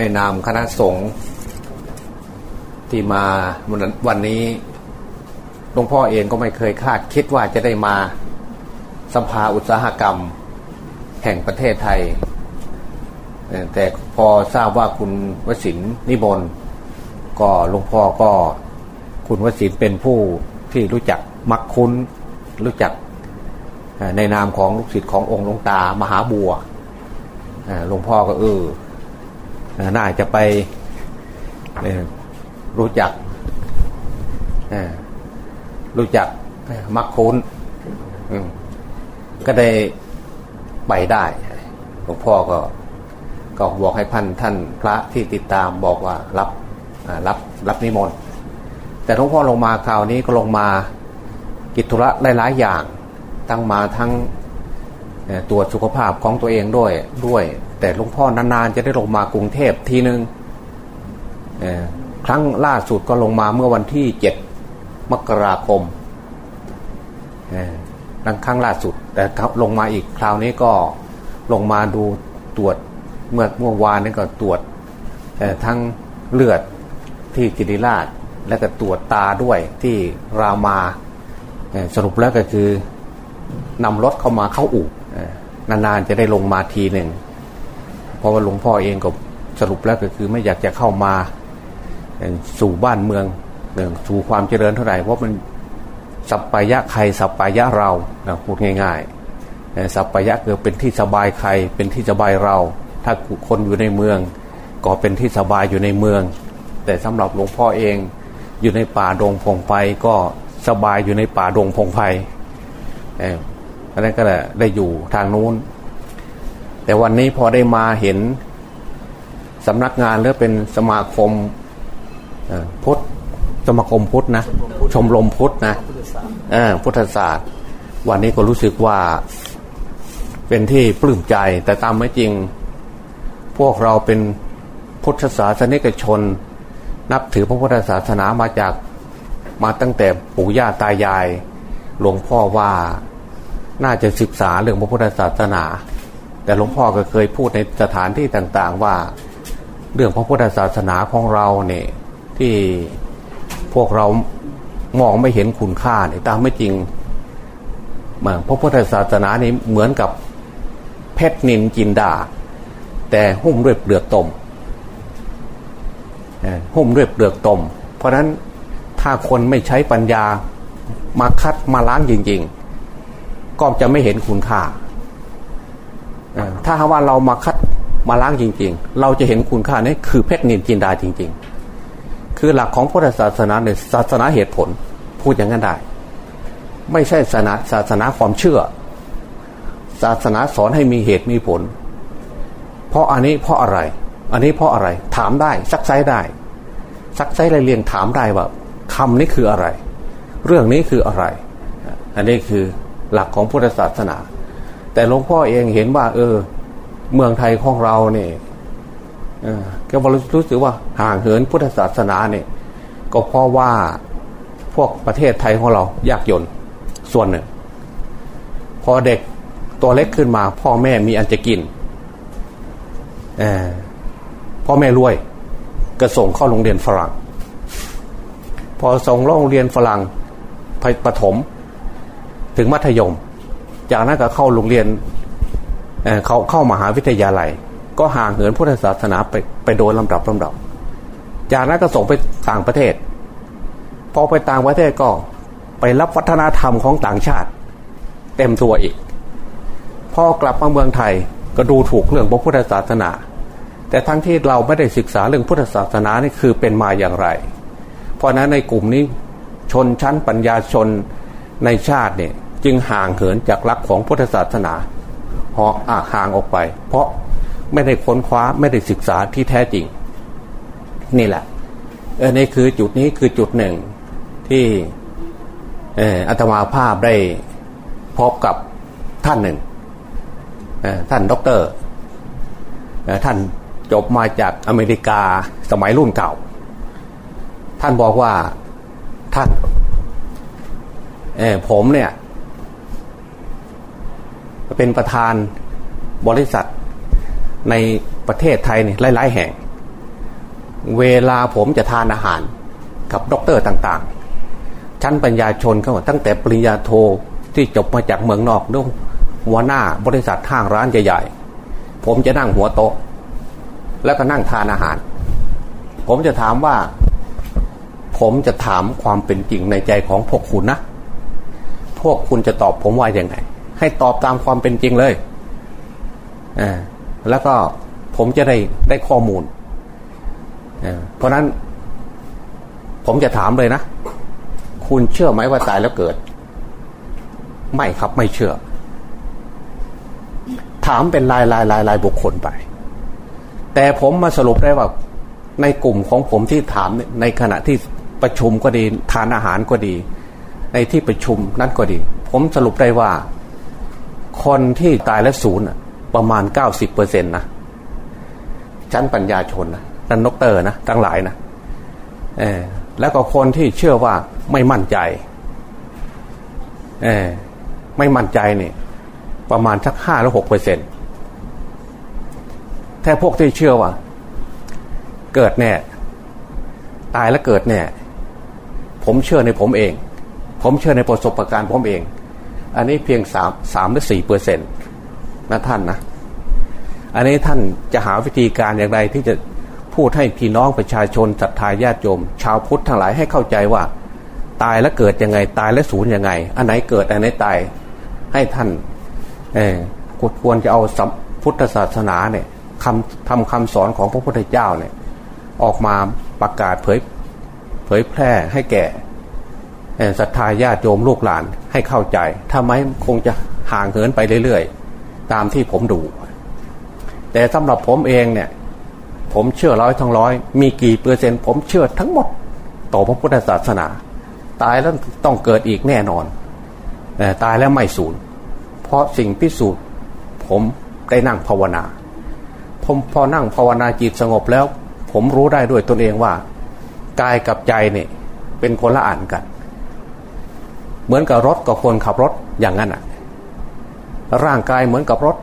ในนามคณะสงฆ์ที่มาวันนี้หลวงพ่อเองก็ไม่เคยคาดคิดว่าจะได้มาสภาอุตสาหกรรม แห่งประเทศไทย แต่พอทราบว่าคุณวสินนิบนก็หลวงพ่อก็คุณวสินเป็นผู้ที่รู้จักมักคุ้นรู้จักในนามของลูกศิษย์ขององค์หลวงตามหาบัวหลวงพ่อก็เออ น่าจะไปรู้จักรู้จักมักคุ้นก็ได้ไปได้หลวงพ่อก็ ก็บอกให้พันท่านพระที่ติดตามบอกว่ารับรับรับนิมนต์แต่หลวงพ่อลงมาคราวนี้ก็ลงมากิจธุระหลายๆอย่าง ตั้งมาทั้งตรวจสุขภาพของตัวเองด้วยด้วย แต่หลวงพ่อนานๆจะได้ลงมากรุงเทพทีหนึ่งครั้งล่าสุดก็ลงมาเมื่อวันที่เจ็ดมกราคมนังครั้งล่าสุด แต่ลงมาอีกคราวนี้ก็ลงมาดูตรวจเมื่อเมื่อวานนี้ก็ตรวจทั้งเลือดที่จิริราช และก็ตรวจตาด้วยที่รามาสรุปแล้วก็คือนำรถเข้ามาเข้าอู่นานๆจะได้ลงมาทีหนึ่ง เพราะว่าหลวงพ่อเองก็สรุปแล้วก็คือไม่อยากจะเข้ามาสู่บ้านเมืองสู่ความเจริญเท่าไหร่เพราะมันสัปปายะใครสัปปายะเราพูดง่ายๆสัปปายะคือเป็นที่สบายใครเป็นที่สบายเรา ถ้าคนอยู่ในเมือง ก็เป็นที่สบายอยู่ในเมือง แต่สำหรับหลวงพ่อเองอยู่ในป่าดงพงไพก็สบายอยู่ในป่าดงพงไพอันนั้นก็ได้อยู่ทางนู้น แต่วันนี้พอได้มาเห็นสำนักงานหรือเป็นสมาคมพุทธสมาคมพุทธนะชมรมพุทธนะพุทธศาสตร์ วันนี้ก็รู้สึกว่าเป็นที่ปลื้มใจ แต่ตามไม่จริง พวกเราเป็นพุทธศาสนิกชน นับถือพระพุทธศาสนามาจากมาตั้งแต่ปู่ย่าตายาย หลวงพ่อว่าน่าจะศึกษาเรื่องพระพุทธศาสนา แต่หลวงพ่อก็เคยพูดในสถานที่ต่างๆว่า เรื่องพระพุทธศาสนาของเราเนี่ยที่พวกเรามองไม่เห็นคุณค่าเนี่ยตามไม่จริงพระพุทธศาสนานี่เหมือนกับเพชรนินจินดา แต่หุ้มด้วยเปลือกตมหุ้มด้วยเปลือกตม เพราะนั้นถ้าคนไม่ใช้ปัญญามาคัดมาล้างจริง ๆ ก็จะไม่เห็นคุณค่า ถ้าหากว่าเรามาคัดมาล้างจริง ๆ เราจะเห็นคุณค่านี่คือเพชรนินจินดาจริง ๆ คือหลักของพุทธศาสนาเนี่ยศาสนาเหตุผลพูดอย่างนั้นได้ ไม่ใช่ศาสนาศาสนาความเชื่อ ศาสนาสอนให้มีเหตุมีผล เพราะอันนี้เพราะอะไร อันนี้เพราะอะไร ถามได้ซักไซได้ ซักไซไรเรียงถามได้ว่าคำนี้คืออะไร เรื่องนี้คืออะไร อันนี้คือหลักของพุทธศาสนา แต่หลวงพ่อเองเห็นว่า เออ เมืองไทยของเราเนี่ยก็รู้สึกว่าห่างเหินพุทธศาสนาเนี่ย ก็เพราะว่าพวกประเทศไทยของเรายากจนส่วนหนึ่งพอเด็กตัวเล็กขึ้นมา พ่อแม่มีอันจะกินพ่อแม่รวย ก็ส่งเข้าโรงเรียนฝรั่ง พอส่งโรงเรียนฝรั่งประถม ถึงมัธยม จากนั้นก็เข้าโรงเรียนเเขาเข้ามาหาวิทยาลัย ก็ห่างเหินพุทธศาสนาไปไปโดยลำดับลำดับ จากนั้นก็ส่งไปต่างประเทศ พอไปต่างประเทศก็ไปรับวัฒนธรรมของต่างชาติ เต็มตัวอีก พอกลับมาเมืองไทยก็ดูถูกเรื่องพระพุทธศาสนา แต่ทั้งที่เราไม่ได้ศึกษาเรื่องพุทธศาสนานี่คือเป็นมาอย่างไร เพราะนั้นในกลุ่มนี้ชนชั้นปัญญาชนในชาติเนี่ย จึงห่างเหินจากหลักของพุทธศาสนาหออาห่างออกไป เพราะไม่ได้ค้นคว้าไม่ได้ศึกษาที่แท้จริง นี่แหละเออนี่คือจุดนี้คือจุดหนึ่งที่เอออาตมาภาพได้พบกับท่านหนึ่งท่านด็อกเตอร์ท่านจบมาจากอเมริกาสมัยรุ่นเก่า ท่านบอกว่าท่านผมเนี่ย เป็นประธานบริษัทในประเทศไทยเนี่ยหลาย ๆ แห่ง เวลาผมจะทานอาหารกับด็อกเตอร์ต่าง ๆ ชั้นปัญญาชนเขาตั้งแต่ปริญญาโทที่จบมาจากเมืองนอกด้วยหัวหน้าบริษัทห้างร้านใหญ่ๆ ผมจะนั่งหัวโต๊ะ แล้วก็นั่งทานอาหาร ผมจะถามว่า ผมจะถามความเป็นจริงในใจของพวกคุณนะ พวกคุณจะตอบผมว่าอย่างไง ให้ตอบตามความเป็นจริงเลยอ่าแล้วก็ผมจะได้ได้ข้อมูลเพราะนั้น ผมจะถามเลยนะ คุณเชื่อไหมว่าตายแล้วเกิด ไม่ครับไม่เชื่อ ถามเป็นลายลายลายลายบุคคลไป แต่ผมมาสรุปได้ว่าในกลุ่มของผมที่ถามในขณะที่ประชุมก็ดี ทานอาหารก็ดี ในที่ประชุมนั่นก็ดี ผมสรุปได้ว่า คนที่ตายแล้วศูนย์ประมาณเก้าสิบเปอร์เซ็นต์นะชั้นปัญญาชนนะนันนกเตอร์นะทั้งหลายนะเออแล้วก็คนที่เชื่อว่าไม่มั่นใจเออไม่มั่นใจเนี่ยประมาณสักห้าหรือหกเปอร์เซ็นต์ถ้าพวกที่เชื่อว่า เกิดแน่ ตายแล้วเกิดแน่ ผมเชื่อในผมเอง ผมเชื่อในประสบการณ์ผมเอง อันนี้เพียงสามสามหรือสี่เปอร์เซ็นต์นะท่านนะ อันนี้ท่านจะหาวิธีการอย่างไรที่จะพูดให้พี่น้องประชาชนศรัทธาญาติโยม ชาวพุทธทั้งหลายให้เข้าใจว่า ตายแล้วเกิดยังไง ตายแล้วสูญยังไง อันไหนเกิดอันไหนตายให้ท่านเออควรจะเอาพุทธศาสนาเนี่ยคำทำคำสอนของพระพุทธเจ้าเนี่ย ออกมาประกาศเผยเผยแพร่ให้แก่ ศรัทธาญาติโยมลูกหลานให้เข้าใจ ถ้าไม่คงจะห่างเหินไปเรื่อยๆ ตามที่ผมดู แต่สำหรับผมเองเนี่ย ผมเชื่อร้อยทั้งร้อย มีกี่เปอร์เซ็นต์ผมเชื่อทั้งหมด ต่อพระพุทธศาสนา ตายแล้วต้องเกิดอีกแน่นอนแต่ตายแล้วไม่สูญเพราะสิ่งพิสูจน์ ผมได้นั่งภาวนา ผมพอนั่งภาวนาจิตสงบแล้ว ผมรู้ได้ด้วยตนเองว่า กายกับใจเนี่ยเป็นคนละอ่านกัน เหมือนกับรถกับคนขับรถอย่างนั้นอะ ร่างกายเหมือนกับรถ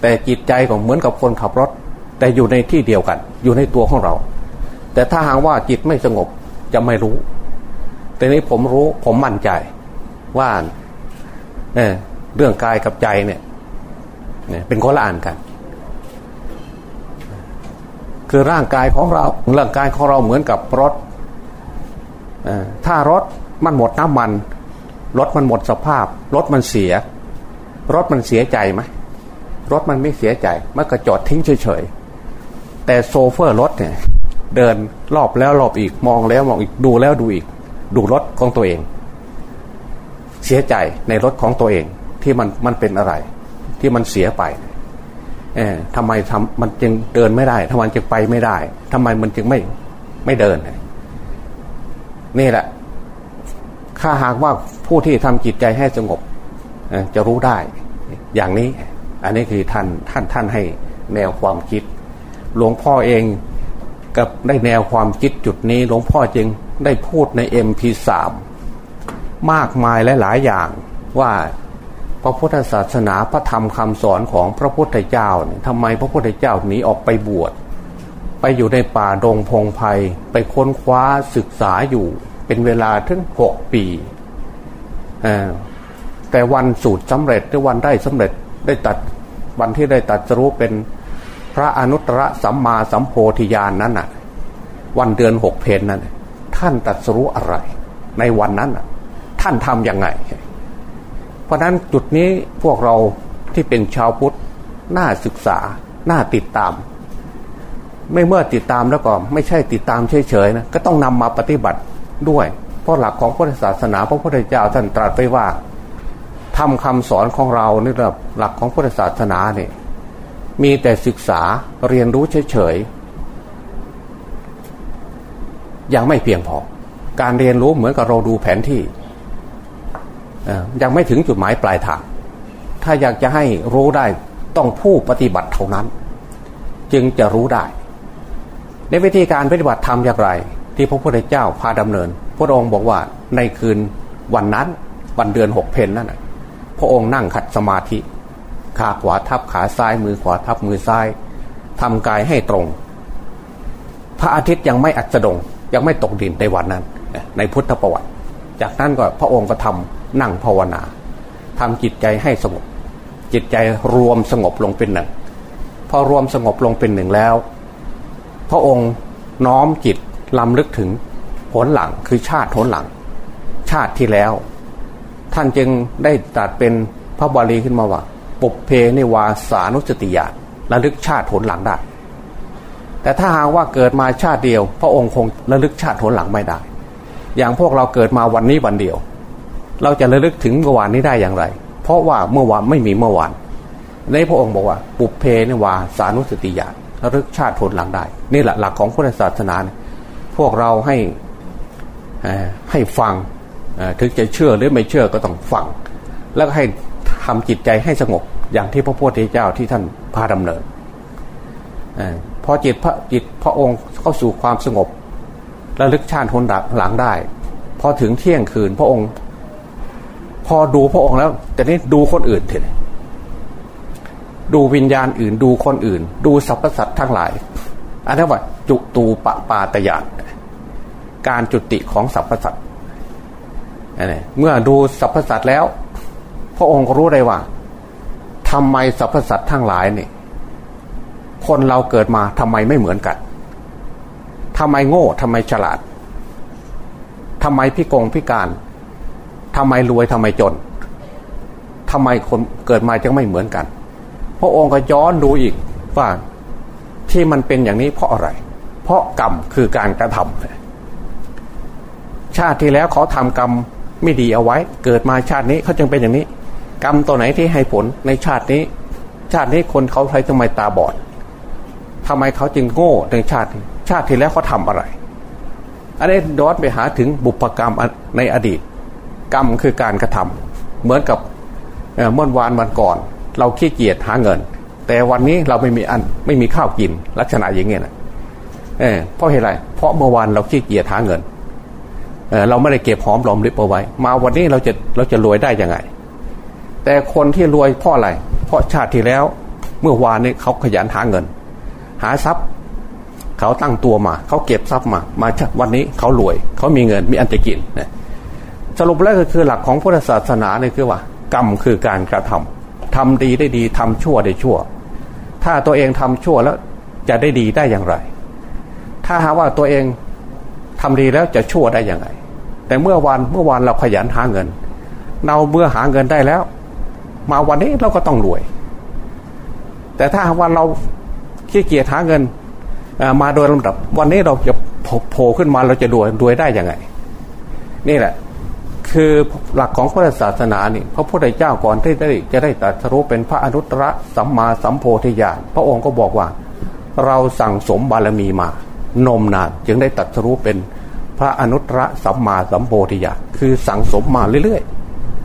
แต่จิตใจก็เหมือนกับคนขับรถ แต่อยู่ในที่เดียวกัน อยู่ในตัวของเรา แต่ถ้าหากว่าจิตไม่สงบจะไม่รู้ แต่นี้ผมรู้ผมมั่นใจว่าเเรื่องกายกับใจเนี่ยเป็นคนละอ่านกัน คือร่างกายของเราร่างกายของเราเหมือนกับรถถ้ารถ มันหมดน้ำมัน รถมันหมดสภาพ รถมันเสีย รถมันเสียใจไหมรถมันไม่เสียใจมันก็จอดทิ้งเฉยๆ แต่โซเฟอร์รถเนี่ย เดินรอบแล้วรอบอีกมองแล้วมองอีกดูแล้วดูอีก ดูรถของตัวเอง เสียใจในรถของตัวเองที่มันมันเป็นอะไร ที่มันเสียไปเออทำไมทำมันจึงเดินไม่ได้ทำไมจึงไปไม่ได้ทำไมมันจึงไม่ไม่เดินนี่แหละ ถ้าหากว่าผู้ที่ทำจิตใจให้สงบจะรู้ได้ อย่างนี้ อันนี้คือท่านท่านท่านให้แนวความคิด หลวงพ่อเองกับได้แนวความคิดจุดนี้ หลวงพ่อจึงได้พูดใน MP3 มากมายและหลายอย่างว่าพระพุทธศาสนาพระธรรมคำสอนของพระพุทธเจ้าทำไมพระพุทธเจ้าหนีออกไปบวช ไปอยู่ในป่าดงพงไพ่ไปค้นคว้าศึกษาอยู่ เป็นเวลาถึงหกปี แต่วันสูตรสำเร็จหรือวันได้สำเร็จได้ตัดวันที่ได้ตัดรู้เป็นพระอนุตตรสัมมาสัมโพธิญาณนนั้นน่ะ วันเดือนหกเพนนั้นท่านตัดรู้อะไร ในวันนั้นน่ะ ท่านทำยังไง เพราะนั้นจุดนี้พวกเราที่เป็นชาวพุทธน่าศึกษา น่าติดตาม ไม่เมื่อติดตามแล้วก็ ไม่ใช่ติดตามเฉยๆนะก็ต้องนำมาปฏิบัติ ด้วย เพราะหลักของพุทธศาสนาพระพุทธเจ้าท่านตรัสไว้ว่าทำคำสอนของเราในระดับหลักของพุทธศาสนาเนี่ยมีแต่ศึกษาเรียนรู้เฉยๆยังไม่เพียงพอ การเรียนรู้เหมือนกับเราดูแผนที่ยังไม่ถึงจุดหมายปลายทาง ถ้าอยากจะให้รู้ได้ต้องผู้ปฏิบัติเท่านั้น จึงจะรู้ได้ ในวิธีการปฏิบัติทำอย่างไร ที่พระพุทธเจ้าพาดำเนิน พระองค์บอกว่าในคืนวันนั้นวันเดือนหกเพนนั่นพระองค์นั่งขัดสมาธิ ขาขวาทับขาซ้ายมือขวาทับมือซ้ายทำกายให้ตรง พระอาทิตย์ยังไม่อัสดงยังไม่ตกดินในวันนั้น ในพุทธประวัติ จากนั้นก็พระองค์ก็ทำนั่งภาวนาทำจิตใจให้สงบ จิตใจรวมสงบลงเป็นหนึ่ง พอรวมสงบลงเป็นหนึ่งแล้ว พระองค์น้อมจิต ลำลึกถึงผลหลังคือชาติผลหลัง ชาติที่แล้ว ท่านจึงได้ตัดเป็นพระบาลีขึ้นมาว่าปุเพนิวาสานุสติญาณระลึกชาติผลหลังได้ แต่ถ้าหากว่าเกิดมาชาติเดียว พระองค์คงระลึกชาติผลหลังไม่ได้ อย่างพวกเราเกิดมาวันนี้วันเดียว เราจะระลึกถึงเมื่อวานนี้ได้อย่างไร เพราะว่าเมื่อวานไม่มีเมื่อวานในพระองค์บอกว่า ปุเพนิวาสานุสติญาณระลึกชาติผลหลังได้ นี่แหละหลักของพุทธศาสนา พวกเราให้ให้ฟังถึงจะเชื่อหรือไม่เชื่อก็ต้องฟัง แล้วให้ทำจิตใจให้สงบอย่างที่พระพุทธเจ้าที่ท่านพาดำเนินอพอจิตพระจิตพระองค์เข้าสู่ความสงบระลึกชาติคนหลังได้ พอถึงเที่ยงคืนพระองค์ พอดูพระองค์แล้วแต่นี้ดูคนอื่นเถอะดูวิญญาณอื่น ดูคนอื่น ดูสรรพสัตว์ทั้งหลายอันนี้ว่า จุตูปปาตยานการจุติของสรรพสัตว์เมื่อดูสรรพสัตว์แล้ว พระองค์ก็รู้ได้ว่าทำไมสรรพสัตว์ทั้งหลายเนี่ยคนเราเกิดมาทำไมไม่เหมือนกันทำไมโง่ทำไมฉลาดทำไมพิกงพิการทำไมรวยทำไมจนทำไมคนเกิดมาจึงไม่เหมือนกัน พระองค์ก็ย้อนดูอีกว่าที่มันเป็นอย่างนี้เพราะอะไร เพราะกรรมคือการกระทำชาติที่แล้วเขาทำกรรมไม่ดีเอาไว้ เกิดมาชาตินี้เขาจึงเป็นอย่างนี้ กรรมตัวไหนที่ให้ผลในชาตินี้ ชาตินี้คนเขาใช้ทำไมตาบอดทำไมเขาจึงโง่ในชาติ ชาติที่แล้วเขาทาอะไร อันนี้ดอดไปหาถึงบุพกรรมในอดีต กรรมคือการกระทำเหมือนกับเมื่อวานวันก่อน เราขี้เกียจหาเงิน แต่วันนี้เราไม่มีอันไม่มีข้าวกินลักษณะอย่างเงี้ยนะ เออเพราะเหตุไร เพราะเมื่อวานเราขี้เกียจหาเงินเเราไม่ได้เก็บหอมรอมริบเอาไว้ มาวันนี้เราจะเราจะรวยได้ยังไง แต่คนที่รวยเพราะอะไร เพราะชาติที่แล้ว เมื่อวานนี้เขาขยันหาเงิน หาทรัพย์เขาตั้งตัวมา เขาเก็บทรัพย์มา มาวันนี้เขารวย เขามีเงินมีอันจะกินนะสรุปแล้วก็คือหลักของพุทธศาสนาเนี่ยคือว่า กรรมคือการกระทำทำดีได้ดีทำชั่วได้ชั่ว ถ้าตัวเองทำชั่วแล้วจะได้ดีได้อย่างไร ถ้าหาว่าตัวเองทำดีแล้วจะชั่วได้ย่างไรแต่เมื่อวันเมื่อวานเราขยันหาเงิน เราเมื่อหาเงินได้แล้ว มาวันนี้เราก็ต้องรวย แต่ถ้าวันเราขี้เกียจหาเงินมาโดยลำดับ วันนี้เราจะโผล่ขึ้นมาเราจะรวยรวยได้ยังไง นี่แหละ คือหลักของพุทธศาสนานี่พระพุทธเจ้าก่อนที่ได้จะได้ตรัสรู้เป็นพระอนุตตรสัมมาสัมโพธิญาณพระองค์ก็บอกว่า เราสั่งสมบารมีมา นมนานจึงได้ตรัสรู้เป็นพระอนุตตรสัมมาสัมโพธิญาณคือสังสมมาเรื่อย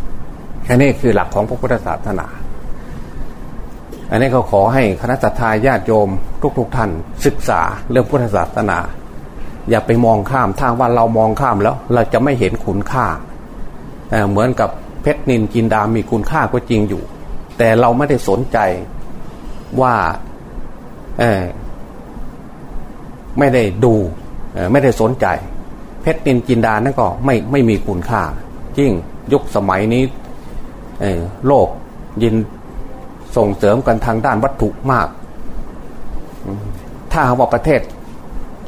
ๆอันนี้คือหลักของพระพุทธศาสนา อันนี้เขาขอให้คณะสัตยาญาติโยมทุกๆทท่านศึกษาเรื่องพุทธศาสนา อย่าไปมองข้ามทางว่าเรามองข้ามแล้ว เราจะไม่เห็นคุณค่าเเหมือนกับเพชรนินจินดามีคุณค่าก็จริงอยู่ แต่เราไม่ได้สนใจว่า ไม่ได้ดูไม่ได้สนใจ เพชรนินจินดานั่นก็ไม่ไม่มีคุณค่าจริงยุคสมัยนี้โลกยินส่งเสริมกันทางด้านวัตถุมาก ถ้าว่าประเทศ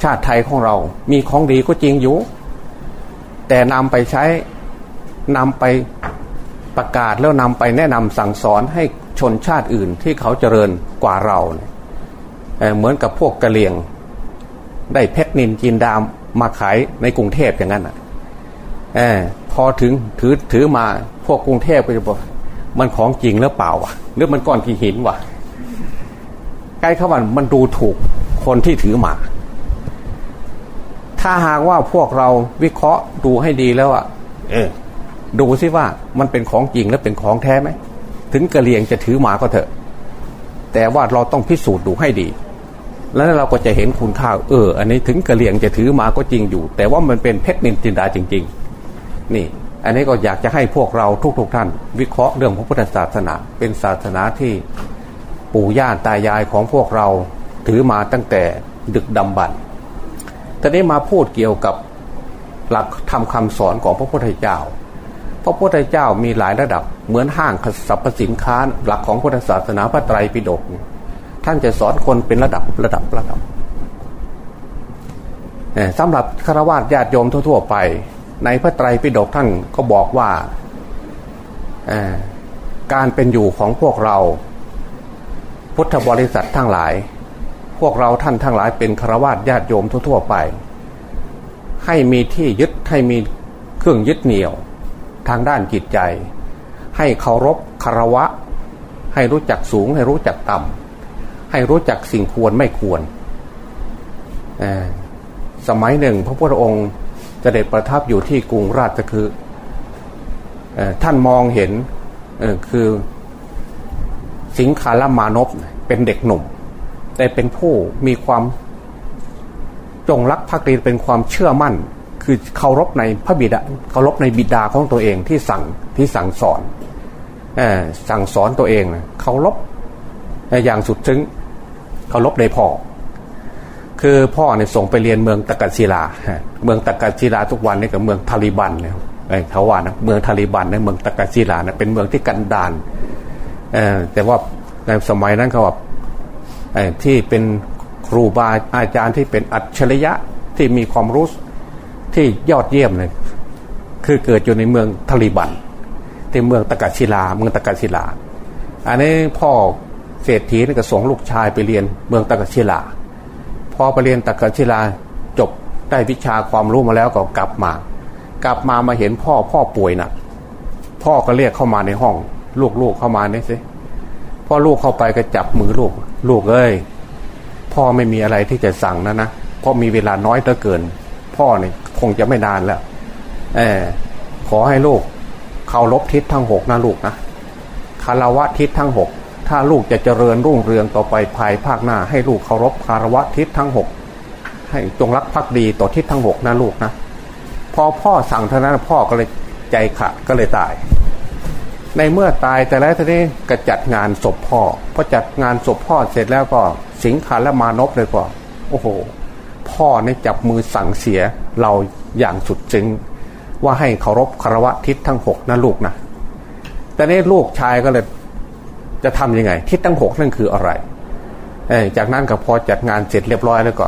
ชาติไทยของเรามีของดีก็จริงอยู่ แต่นำไปใช้นำไปประกาศแล้วนำไปแนะนำสั่งสอนให้ชนชาติอื่นที่เขาเจริญกว่าเราเเหมือนกับพวกกะเหลี่ยง ได้เพชรนินจินดามมาขายในกรุงเทพอย่างนั้นอะพอถึงถือถือมาพวกกรุงเทพก็จะบอกมันของจริงหรือเปล่าวะหรือมันก้อนกี่หินวะใกล้เข้ามันมันดูถูกคนที่ถือมา ถ้าหากว่าพวกเราวิเคราะห์ดูให้ดีแล้วอะ เออ ดูซิว่ามันเป็นของจริงและเป็นของแท้ไหมถึงกระเลียงจะถือมาก็เถอะ แต่ว่าเราต้องพิสูจน์ดูให้ดี แล้วเราก็จะเห็นคุณค่าเออ อันนี้ถึงกระเลียงจะถือมาก็จริงอยู่ แต่ว่ามันเป็นเพชรนินจินดาจริง ๆ นี่ อันนี้ก็อยากจะให้พวกเราทุกๆทท่าน วิเคราะห์เรื่องพระพุทธศาสนา เป็นศาสนาที่ปู่ย่าตายายของพวกเราถือมาตั้งแต่ดึกดำบรรตอนนี้มาพูดเกี่ยวกับหลักทำคำสอนของพระพุทธเจ้า พระพุทธเจ้ามีหลายระดับเหมือนห้างสรรพสินค้า หลักของพุทธศาสนาพระไตรปิฎก ท่านจะสอนคนเป็นระดับระดับระดับสำหรับฆราวาสญาติโยมทั่ว ๆ ไป ในพระไตรปิฎกท่านก็บอกว่าการเป็นอยู่ของพวกเรา พุทธบริษัททั้งหลาย พวกเราท่านทั้งหลายเป็นฆราวาสญาติโยมทั่ว ๆ ไป ให้มีที่ยึดให้มีเครื่องยึดเหนี่ยว ทางด้านจิตใจ ให้เคารพคารวะ ให้รู้จักสูงให้รู้จักต่ำ ให้รู้จักสิ่งควรไม่ควร สมัยหนึ่ง พระพุทธองค์จะเด็จประทับอยู่ที่กรุงราชคือท่านมองเห็นคือสิงคาลมานพเป็นเด็กหนุ่ม แต่เป็นผู้มีความจงรักภักดีเป็นความเชื่อมั่น คือเคารพในพระบิดาเคารพในบิดาของตัวเองที่สั่งที่สั่งสอนอสั่งสอนตัวเองเคารพอย่างสุดซึ้ง เคารพในพ่อ คือพ่อเนี่ยส่งไปเรียนเมืองตะกัศิลา เมืองตะกัศิลาทุกวันนี่กับเมืองทาลิบันเนี่ยเขาว่านะเมืองทาลิบันในเมืองตะกัศิลานะเป็นเมืองที่กันดานแต่ว่าในสมัยนั้นเขาว่าที่เป็นครูบาอาจารย์ที่เป็นอัจฉริยะที่มีความรู้ที่ยอดเยี่ยมเลยคือเกิดอยู่ในเมืองทาลิบันที่เมืองตะกัศิลา เมืองตะกัศิลา อันนี้พ่อ เศรษฐีนี่ก็ส่งลูกชายไปเรียนเมืองตะกัศิลา พอไปเรียนตะกัศิลาจบได้วิชาความรู้มาแล้วก็กลับมา กลับมามาเห็นพ่อพ่อป่วยหนะ่ะพ่อก็เรียกเข้ามาในห้อง ลูกๆเข้ามาเนี่ยสิพ่อลูกเข้าไปก็จับมือลูก ลูกเอ้ยพ่อไม่มีอะไรที่จะสั่งนะนะเพราะมีเวลาน้อยเหลือเกิน พ่อเนี่ยคงจะไม่นานแล้วเออขอให้ลูกเคารพทิศทั้งหกนะลูกนะคารวะทิศทั้งหก ถ้าลูกจะเจริญรุ่งเรืองต่อไปภายภาคหน้า ให้ลูกเคารพคารวะทิศทั้งหกให้จงรักภักดีต่อทิศทั้งหกนะลูกนะพอพ่อสั่งเท่านั้นพ่อก็เลยใจขาดก็เลยตาย ในเมื่อตายแต่แล้วทีนี้ก็จัดงานศพพ่อพอจัดงานศพพ่อเสร็จแล้วก็สิงคาและมานพเลยก็โอ้โห พ่อเนี่ยจับมือสั่งเสียเราอย่างสุดซึ้งว่าให้เคารพคารวะทิศทั้งหกนะลูกนะแต่นี้ลูกชายก็เลย จะทํำยังไง ทิศทั้งหกนั่นคืออะไรจากนั้นก็พอจัดงานเสร็จเรียบร้อยแล้วก็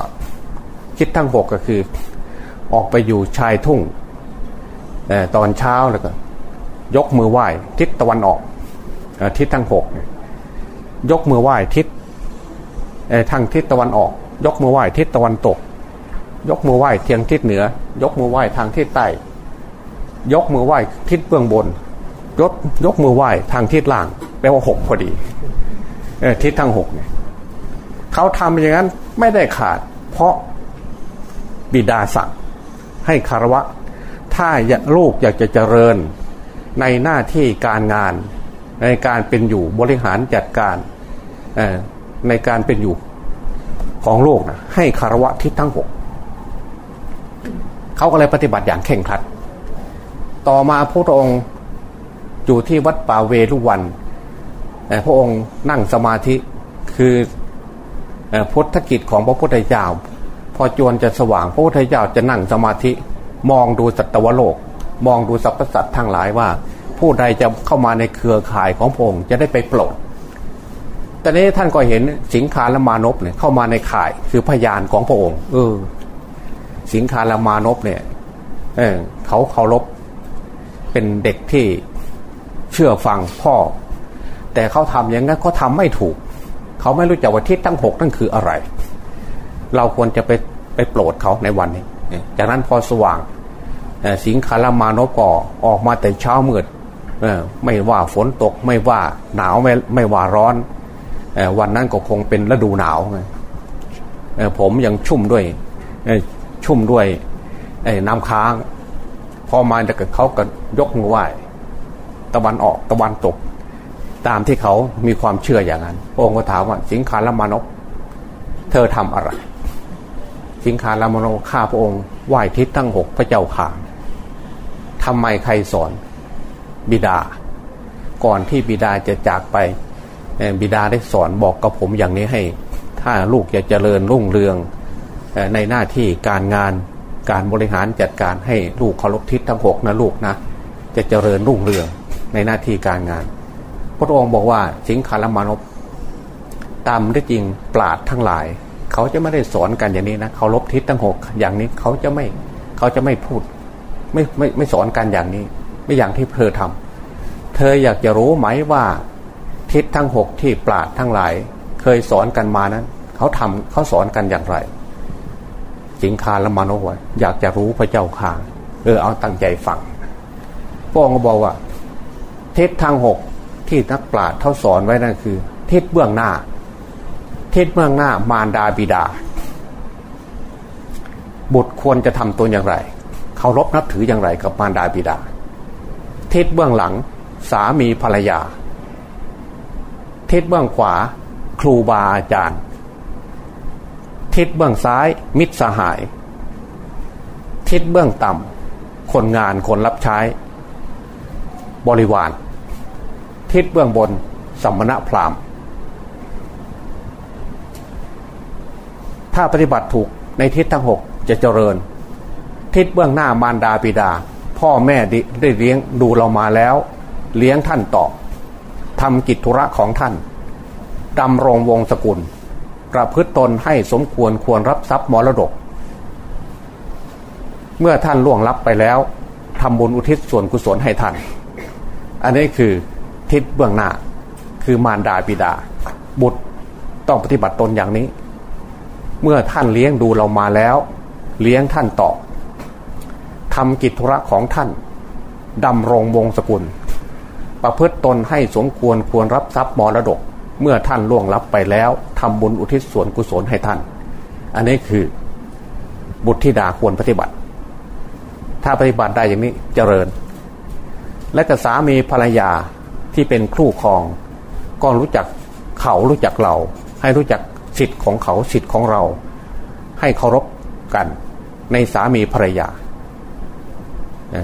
ทิศทั้งหกก็คือ ออกไปอยู่ชายทุ่งตอนเช้าแล้วก็ ยกมือไหว้ทิศตะวันออกทิศทั้งหกยกมือไหว้ทิศทางทิศตะวันออก ยกมือไหว้ทิศตะวันตก ยกมือไหว้เทียงทิศเหนือ ยกมือไหว้ทางทิศใต้ยกมือไหว้ทิศเบื้องบนยกยกมือไหว้ทางทิศล่างแปลว่าหกพอดีทิศทั้งหกเนี่ยเขาทำอย่างนั้นไม่ได้ขาด เพราะบิดาสั่งให้คารวะ ถ้าลูกอยากจะเจริญในหน้าที่การงาน ในการเป็นอยู่บริหารจัดการในการเป็นอยู่ของโลกนะให้คารวะทิศทั้งหกเขาก็เลยปฏิบัติอย่างเข่งครัด ต่อมาพระองค์อยู่ที่วัดป่าเวลุวัน พระองค์นั่งสมาธิคือพุทธกิจของพระพุทธเจ้า พอจวนจะสว่างพระพุทธเจ้าจะนั่งสมาธิมองดูสัตวโลก มองดูสรรพสัตว์ทั้งหลายว่า ผู้ใดจะเข้ามาในเครือข่ายของพระองค์จะได้ไปโปรดแต่นี้ท่านก็เห็นสิงคาลมานพเนี่ยเข้ามาในข่ายคือพยานของพระองค์ เออ สิงคาลมานพเนี่ย เออเขาเคารพเป็นเด็กที่เชื่อฟังพ่อ แต่เขาทำอย่างนั้นเขาทาไม่ถูก เขาไม่รู้จักว่าทิศทั้งหกนั่นคืออะไร เราควรจะไปไปโปรดเขาในวันนี้ จากนั้นพอสว่างสิงคารามานพก็ออกมาแต่เช้ามืดไม่ว่าฝนตกไม่ว่าหนาวไม่ไม่ว่าร้อนวันนั้นก็คงเป็นฤดูหนาวผมยังชุ่มด้วยชุ่มด้วยน้ำค้าง พอมาจะเกิดเขาก็ยกมือไหว้ตะวันออกตะวันตก ตามที่เขามีความเชื่ออย่างนั้น องค์ก็ถามว่าสิงคารามานพเธอทำอะไร สิงคารามานพข้าพระองค์ไหว้ทิศทั้งหกพระเจ้าข่าทำไมใครสอนบิดา ก่อนที่บิดาจะจากไปบิดาได้สอนบอกกับผมอย่างนี้ให้ ถ้าลูกอยากเจริญรุ่งเรืองในหน้าที่การงานการบริหารจัดการให้ลูกเคารพทิศทั้งหกนะลูกนะจะเจริญรุ่งเรืองในหน้าที่การงาน พระองค์บอกว่าสิงคารมานพตามได้จริงปราดทั้งหลาย เขาจะไม่ได้สอนกันอย่างนี้นะเคารพทิศทั้งหกอย่างนี้เขาจะไม่เขาจะไม่พูด ไม่ไม่ไม่สอนกันอย่างนี้ ไม่อย่างที่เธอทำเธออยากจะรู้ไหมว่าทิศทั้งหกที่ปราดทั้งหลาย เคยสอนกันมานั้นเขาทำเขาสอนกันอย่างไรสิงคาละมานพว่าอยากจะรู้พระเจ้าข่าเออเอาตั้งใจฟังพระองค์บอกว่าทิศทางหก ที่นักปราชญ์เขาสอนไว้นั่นคือ ทิศเบื้องหน้า ทิศเบื้องหน้ามารดาบิดา บุตรควรจะทำตัวอย่างไรเคารพนับถืออย่างไรกับมารดาบิดา ทิศเบื้องหลัง สามีภรรยา ทิศเบื้องขวา ครูบาอาจารย์ ทิศเบื้องซ้าย มิตรสหาย ทิศเบื้องต่ำคนงานคนรับใช้ บริวาร ทิศเบื้องบนสัมณะพราหมณ์ ถ้าปฏิบัติถูกในทิศทั้งหกจะเจริญ ทิศเบื้องหน้ามารดาบิดา พ่อแม่ได้เลี้ยงดูเรามาแล้ว เลี้ยงท่านต่อทำกิจธุระของท่านดำรงวงศกุล ประพฤตตนให้สมควรควรรับทรัพย์มรดก เมื่อท่านล่วงลับไปแล้วทำบุญอุทิศส่วนกุศลให้ท่าน อันนี้คือ ทิศเบื้องหน้า คือมารดาบิดา บุตรต้องปฏิบัติตนอย่างนี้ เมื่อท่านเลี้ยงดูเรามาแล้ว เลี้ยงท่านต่อทำกิจธุระของท่านดำรงวงศกุล ประพฤติตนให้สมควรควรรับทรัพย์มรดก เมื่อท่านล่วงลับไปแล้วทำบุญอุทิศส่วนกุศลให้ท่าน อันนี้คือบุตรธิดาควรปฏิบัติ ถ้าปฏิบัติได้อย่างนี้เจริญ และกับสามีภรรยา ที่เป็นครูครอง ก็รู้จักเขารู้จักเรา ให้รู้จักสิทธิ์ของเขาสิทธิ์ของเรา ให้เคารพกันในสามีภรรยา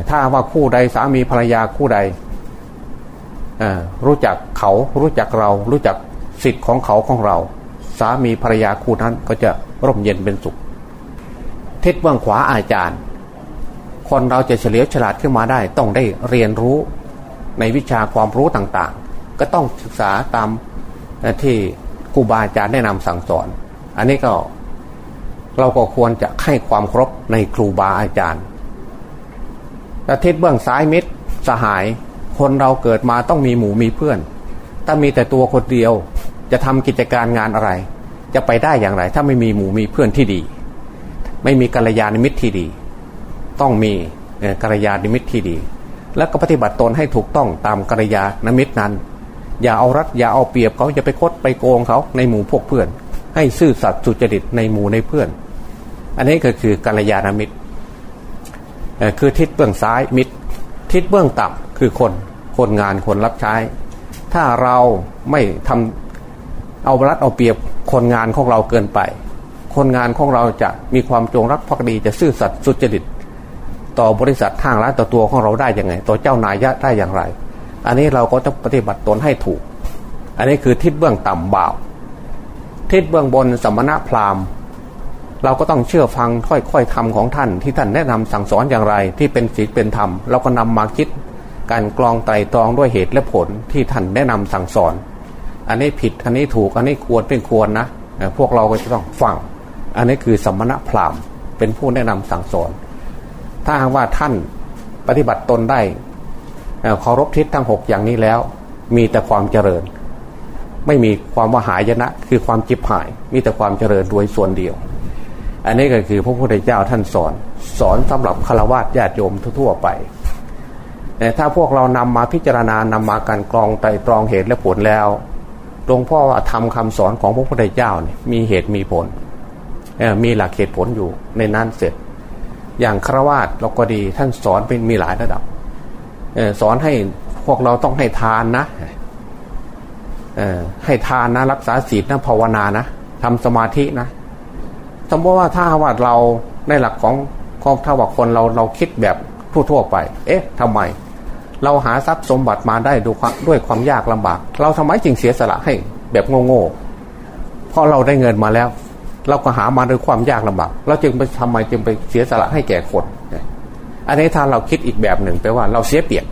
ถ้าว่าคู่ใดสามีภรรยาคู่ใดรู้จักเขารู้จักเรา รู้จักสิทธิ์ของเขาของเรา สามีภรรยาคู่นั้นก็จะร่มเย็นเป็นสุข ทิศเบื้องขวาอาจารย์ คนเราจะเฉลียวฉลาดขึ้นมาได้ ต้องได้เรียนรู้ ในวิชาความรู้ต่างๆ ก็ต้องศึกษาตามที่ครูบาอาจารย์แนะนำสั่งสอน อันนี้ก็เราก็ควรจะให้ความครบในครูบาอาจารย์ประเทศเบื้องซ้ายมิตรสหาย คนเราเกิดมาต้องมีหมู่มีเพื่อน ถ้ามีแต่ตัวคนเดียวจะทำกิจการงานอะไร จะไปได้อย่างไร ถ้าไม่มีหมู่มีเพื่อนที่ดี ไม่มีกัลยาณมิตรที่ดี ต้องมีกัลยาณมิตรที่ดี แล้วก็ปฏิบัติตนให้ถูกต้องตามกัลยาณมิตรนั้น อย่าเอารัดอย่าเอาเปรียบเขาอย่าไปคดไปโกงเขาในหมู่พวกเพื่อน ให้ซื่อสัตย์สุจริตในหมู่ในเพื่อน อันนี้ก็คือกัลยาณมิตรคือทิศเบื้องซ้ายมิตร ทิศเบื้องต่ำคือคนคนงานคนรับใช้ ถ้าเราไม่ทำเอารัดเอาเปรียบคนงานของเราเกินไป คนงานของเราจะมีความจงรักภักดีจะซื่อสัตย์สุจริต ต่อบริษัททางร้านต่อตัวของเราได้ยังไง ต่อเจ้านายได้อย่างไร อันนี้เราก็ต้องปฏิบัติตนให้ถูก อันนี้คือทิศเบื้องต่ำบ่าว ทิศเบื้องบนสมณะพราหมณ์เราก็ต้องเชื่อฟังค่อยๆทำของท่านที่ท่านแนะนำสั่งสอนอย่างไร ที่เป็นศีลเป็นธรรม เราก็นำมาคิดการกรองไตรตรองด้วยเหตุและผลที่ท่านแนะนำสั่งสอน อันนี้ผิดอันนี้ถูกอันนี้ควรเป็นควรนะพวกเราก็จะต้องฟัง อันนี้คือสมณะพราหมณ์เป็นผู้แนะนำสั่งสอน ถ้าหากว่าท่านปฏิบัติตนได้เคารพทิศทั้งหกอย่างนี้แล้ว มีแต่ความเจริญ ไม่มีความว่าหายนะ คือความจิบหาย มีแต่ความเจริญโดยส่วนเดียว อันนี้ก็คือพระพุทธเจ้าท่านสอน สอนสำหรับฆราวาสญาติโยมทั่วไปแต่ถ้าพวกเรานำมาพิจารณานำมาการกรองไตรตรองเหตุและผลแล้วหลวงพ่อว่าทำคำสอนของพระพุทธเจ้าเนี่ยมีเหตุมีผลมีหลักเหตุผลอยู่ในนั้นเสร็จ อย่างครวาสเราก็ดี ท่านสอนเป็นมีหลายระดับสอนให้พวกเราต้องให้ทานนะให้ทานนะรักษาศีลนะภาวนานะทำสมาธินะสมมติว่าถ้าว่าเราในหลักของของถ้าว่าคนเราเราคิดแบบทั่วๆไป เอ๊ะทำไม เราหาทรัพย์สมบัติมาได้ดูด้วยความยากลำบาก เราทำไมจึงเสียสละให้แบบโง่ๆเพราะเราได้เงินมาแล้ว เราก็หามาด้วยความยากลำบากเราจึงไปทำไมจึงไปเสียสละให้แก่คนอันนี้ถ้าเราคิดอีกแบบหนึ่งแปลว่าเราเสียเปรียบ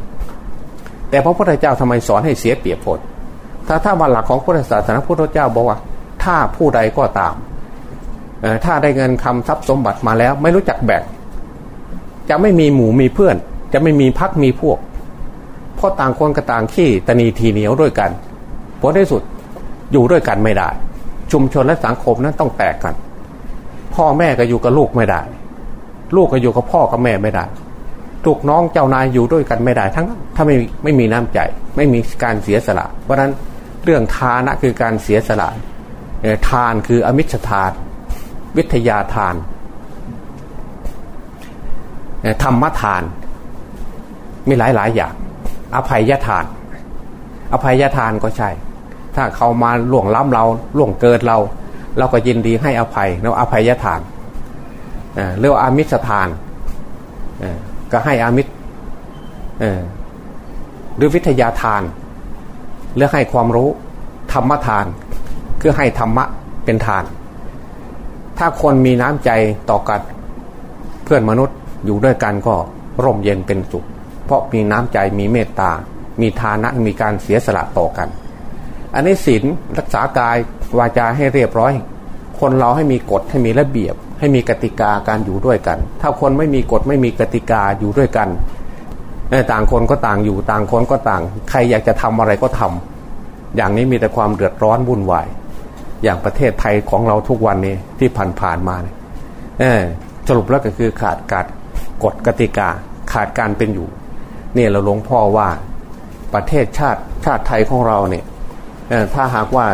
แต่พระพุทธเจ้าทำไมสอนให้เสียเปรียบผลถ้าถ้ามาหลักของพุทธศาสนาพุทธเจ้าบอกว่า ถ้าผู้ใดก็ตามถ้าได้เงินคำทรัพย์สมบัติมาแล้ว ไม่รู้จักแบ่งจะไม่มีหมู่มีเพื่อน จะไม่มีพักมีพวกเพราะต่างคนก็ต่างขี้ตนีทีเหนียวด้วยกันผลที่สุดอยู่ด้วยกันไม่ได้ ชุมชนและสังคมนั้นต้องแตกกัน พ่อแม่ก็อยู่กับลูกไม่ได้ ลูกก็อยู่กับพ่อกับแม่ไม่ได้ลูกน้องเจ้านายอยู่ด้วยกันไม่ได้ ทั้งถ้าไม่ไม่มีน้ำใจ ไม่มีการเสียสละ เพราะนั้นเรื่องทานะคือการเสียสละทานคืออมิชทาน วิทยาทานธรรมทาน มีหลายหลายอย่าง อภัยทาน อภัยทานก็ใช่ ถ้าเขามาล่วงล้ำเราล่วงเกิดเรา เราก็ยินดีให้อภัยเราอภัยทานเรียกว่าอามิสทานก็ให้อามิตรหรือวิทยาทานหรือให้ความรู้ธรรมทาน คือให้ธรรมะเป็นทาน ถ้าคนมีน้ำใจต่อกันเพื่อนมนุษย์อยู่ด้วยกันก็ร่มเย็นเป็นสุข เพราะมีน้ำใจมีเมตตา มีทานะมีการเสียสละต่อกัน อันนี้ศีลรักษากายวาจาให้เรียบร้อย คนเราให้มีกฎให้มีระเบียบ ให้มีกติกาการอยู่ด้วยกัน ถ้าคนไม่มีกฎไม่มีกติกาอยู่ด้วยกันต่างคนก็ต่างอยู่ต่างคนก็ต่าง ใครอยากจะทำอะไรก็ทำอย่างนี้มีแต่ความเดือดร้อนวุ่นวายอย่างประเทศไทยของเราทุกวันนี้ที่ผ่านผ่านมาเนี่ยสรุปแล้วก็คือขาดการกฎกติกาขาดการเป็นอยู่ เนี่ยเราหลวงพ่อว่าประเทศชาติชาติไทยของเราเนี่ย ถ้าหากว่า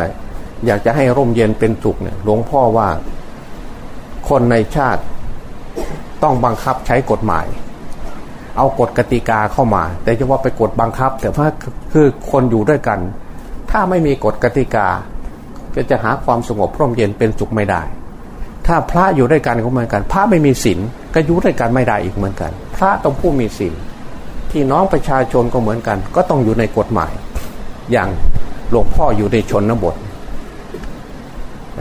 อยากจะให้ร่มเย็นเป็นสุขเนี่ยหลวงพ่อว่าคนในชาติต้องบังคับใช้กฎหมาย เอากฎกติกาเข้ามา แต่จะว่าไปกฎบังคับ แต่ว่าคือคนอยู่ด้วยกัน ถ้าไม่มีกฎกติกา ก็จะหาความสงบร่มเย็นเป็นสุขไม่ได้ ถ้าพระอยู่ด้วยกันก็เหมือนกัน พระไม่มีศีลก็อยู่ด้วยกันไม่ได้อีกเหมือนกัน พระต้องผู้มีศีลที่น้องประชาชนก็เหมือนกัน ก็ต้องอยู่ในกฎหมาย อย่างหลวงพ่ออยู่ในชนบท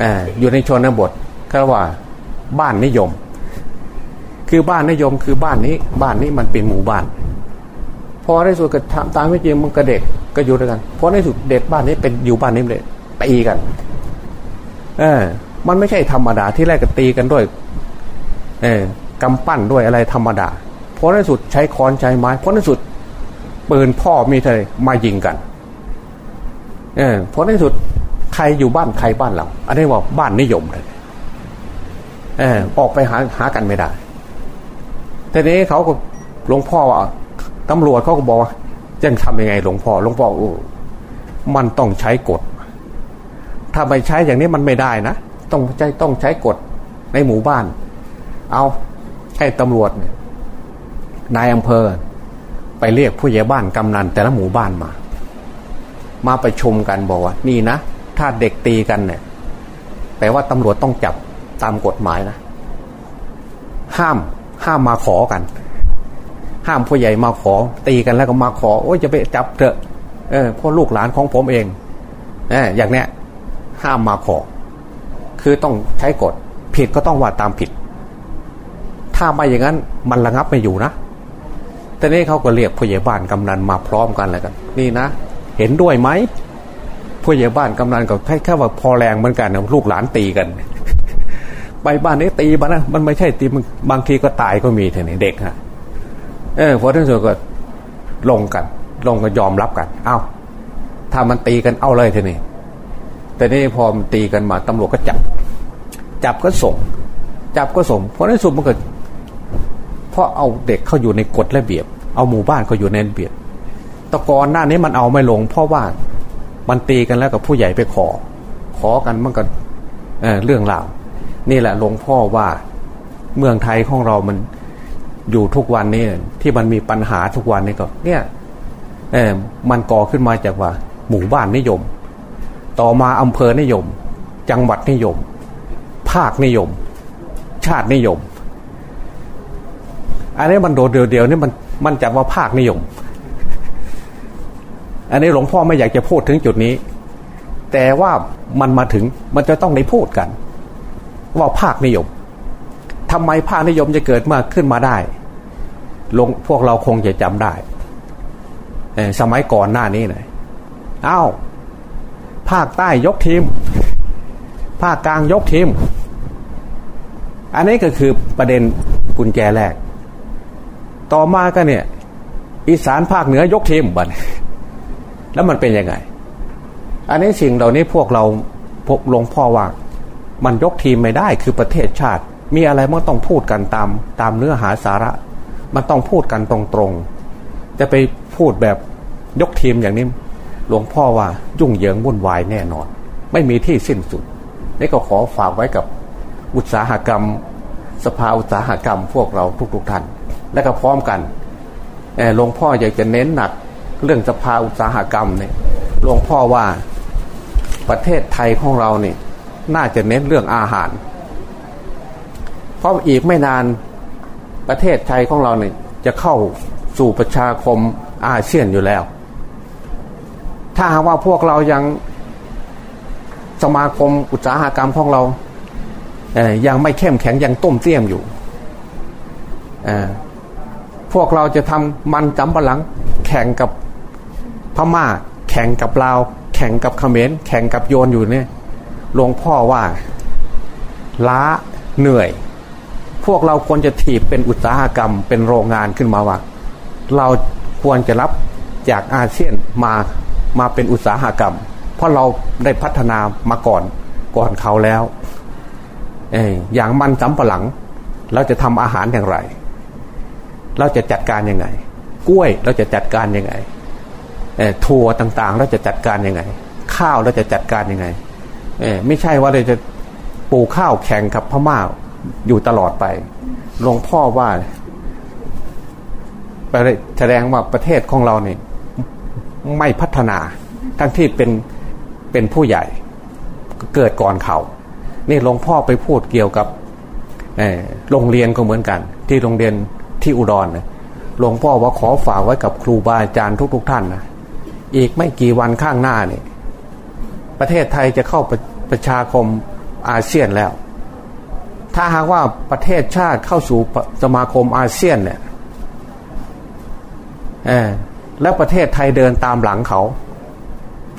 ออยู่ในชนบทก็ว่าบ้านนิยม คือบ้านนิยมคือบ้านนี้ บ้านนี้มันเป็นหมู่บ้าน พอในสุดก็ตามไม่จริงมันก็เด็กก็อยู่ด้วยกันพอในสุดเด็กบ้านนี้เป็นอยู่บ้านนี้เลยตีกันเออ มันไม่ใช่ธรรมดาที่แรกก็ตีกันด้วย เออกำปั้นด้วยอะไรธรรมดาพอในสุดใช้ค้อนใช้ไม้พอในสุดปืนพ่อมีเธอมายิงกัน เออพอในสุดใครอยู่บ้านใครบ้านเรา อันนี้ว่าบ้านนิยมเลยเออออกไปหาหากันไม่ได้ทีนี้เขาก็หลวงพ่อว่าตำรวจเขาก็บอกว่าจะทำยังไงหลวงพ่อหลวงพ่อโอ้มันต้องใช้กฎ ถ้าไปใช้อย่างนี้มันไม่ได้นะต้องใช้ต้องใช้กฎในหมู่บ้าน เอาให้ตำรวจนายอำเภอ ไปเรียกผู้ใหญ่บ้านกำนันแต่ละหมู่บ้านมา มาไปชมกันบอกว่า นี่นะ ถ้าเด็กตีกันเนี่ยแปลว่าตำรวจต้องจับตามกฎหมายนะ ห้ามห้ามมาขอกัน ห้ามผู้ใหญ่มาขอ ตีกันแล้วก็มาขอ โอ้ยจะไปจับเถอะ เออพ่อลูกหลานของผมเองเอออย่างเนี้ยห้ามมาขอ คือต้องใช้กฎ ผิดก็ต้องว่าตามผิด ถ้าไม่อย่างนั้น มันระงับไม่อยู่นะแต่นี้เขาก็เรียกผู้ใหญ่บ้านกำนันมาพร้อมกันเลยกัน นี่นะ เห็นด้วยไหมผู้ใหญ่บ้านกำนันก็แค่แค่ว่าพอแรงเหมือนกันนะลูกหลานตีกัน ไปบ้านนี้ตีบ้านนะมันไม่ใช่ตีบางทีก็ตายก็มีเถอะนี่เด็กฮะเออพอท่านสุดก็ลงกัน ลงก็ยอมรับกัน เอา้าถ้ามันตีกันเอาเลยเถอะนี่แต่นี่พอมันตีกันมาตำรวจก็จับ จับก็ส่ง จับก็ส่งเพราะในสุดมันก็เพราะเอาเด็กเข้าอยู่ในกฎระเบียบ เอาหมู่บ้านเขาอยู่ในระเบียบ ตะกอนหน้านี้มันเอาไม่ลง เพราะว่ามันตีกันแล้วกับผู้ใหญ่ไปขอ ขอกันมันก็เเรื่องราวนี่แหละหลวงพ่อว่าเมืองไทยของเรามันอยู่ทุกวันนี้ที่มันมีปัญหาทุกวันนี้ก็ เนี่ยเออมันก่อขึ้นมาจากว่า หมู่บ้านนิยม ต่อมาอำเภอนิยม จังหวัดนิยม ภาคนิยม ชาตินิยม อันนี้มันโดดเดียวๆนี่มันมันจัดว่าภาคนิยม อันนี้หลวงพ่อไม่อยากจะพูดถึงจุดนี้ แต่ว่ามันมาถึงมันจะต้องได้พูดกัน ว่าภาคนิยมทำไมภาคนิยมจะเกิดมาขึ้นมาได้ลงพวกเราคงจะจำได้สมัยก่อนหน้านี้หน่อยอ้าวภาคใต้ยกทีม ภาคกลางยกทีม อันนี้ก็คือประเด็นกุญแจแรก ต่อมาก็เนี่ย อีสานภาคเหนือยกทีมบัน แล้วมันเป็นยังไง อันนี้สิ่งเหล่านี้พวกเราพบหลวงพ่อว่ามันยกทีมไม่ได้คือประเทศชาติ มีอะไรมันต้องพูดกันตามตามเนื้อหาสาระ มันต้องพูดกันตรงๆ จะไปพูดแบบยกทีมอย่างนี้หลวงพ่อว่ายุ่งเหยิงวุ่นวายแน่นอน ไม่มีที่สิ้นสุดนี่ก็ขอฝากไว้กับอุตสาหกรรม สภาอุตสาหกรรมพวกเราทุกๆท่าน และก็พร้อมกันหลวงพ่ออยากจะเน้นหนัก เรื่องสภาอุตสาหกรรมเนี่ยหลวงพ่อว่าประเทศไทยของเราเนี่ยน่าจะเน้นเรื่องอาหาร เพราะอีกไม่นานประเทศไทยของเราเนี่ยจะเข้าสู่ประชาคมอาเซียนอยู่แล้ว ถ้าหากว่าพวกเรายังสมาคมอุตสาหกรรมของเราเยังไม่เข้มแข็งยังต้มเตี้ยมอยู่ พวกเราจะทำมันจำปะหลังแข่งกับ พม่าแข่งกับลาวแข่งกับเขมรแข่งกับโยนอยู่เนี่ยหลวงพ่อว่าล้าเหนื่อย พวกเราควรจะถีบเป็นอุตสาหกรรมเป็นโรงงานขึ้นมาว่า เราควรจะรับจากอาเซียนมามาเป็นอุตสาหกรรม เพราะเราได้พัฒนามาก่อนก่อนเขาแล้วเออย่างมันสำปะหลัง เราจะทำอาหารอย่างไร เราจะจัดการยังไง กล้วยเราจะจัดการยังไง ทัวร์ต่างๆ เราจะจัดการยังไง ข้าวเราจะจัดการยังไงไม่ใช่ว่าเราจะปลูกข้าวแข่งกับพม่าอยู่ตลอดไปหลวงพ่อว่าแสดงว่าประเทศของเราเนี่ยไม่พัฒนาทั้งที่เป็นเป็นผู้ใหญ่เกิดก่อนเขา นี่หลวงพ่อไปพูดเกี่ยวกับโรงเรียนก็เหมือนกัน ที่โรงเรียนที่อุดรนะหลวงพ่อว่าขอฝากไว้กับครูบาอาจารย์ทุกๆทท่านนะ อีกไม่กี่วันข้างหน้าเนี่ยประเทศไทยจะเข้าประประชาคมอาเซียนแล้ว ถ้าหากว่าประเทศชาติเข้าสู่สมาคมอาเซียนเนี่ยแล้วประเทศไทยเดินตามหลังเขา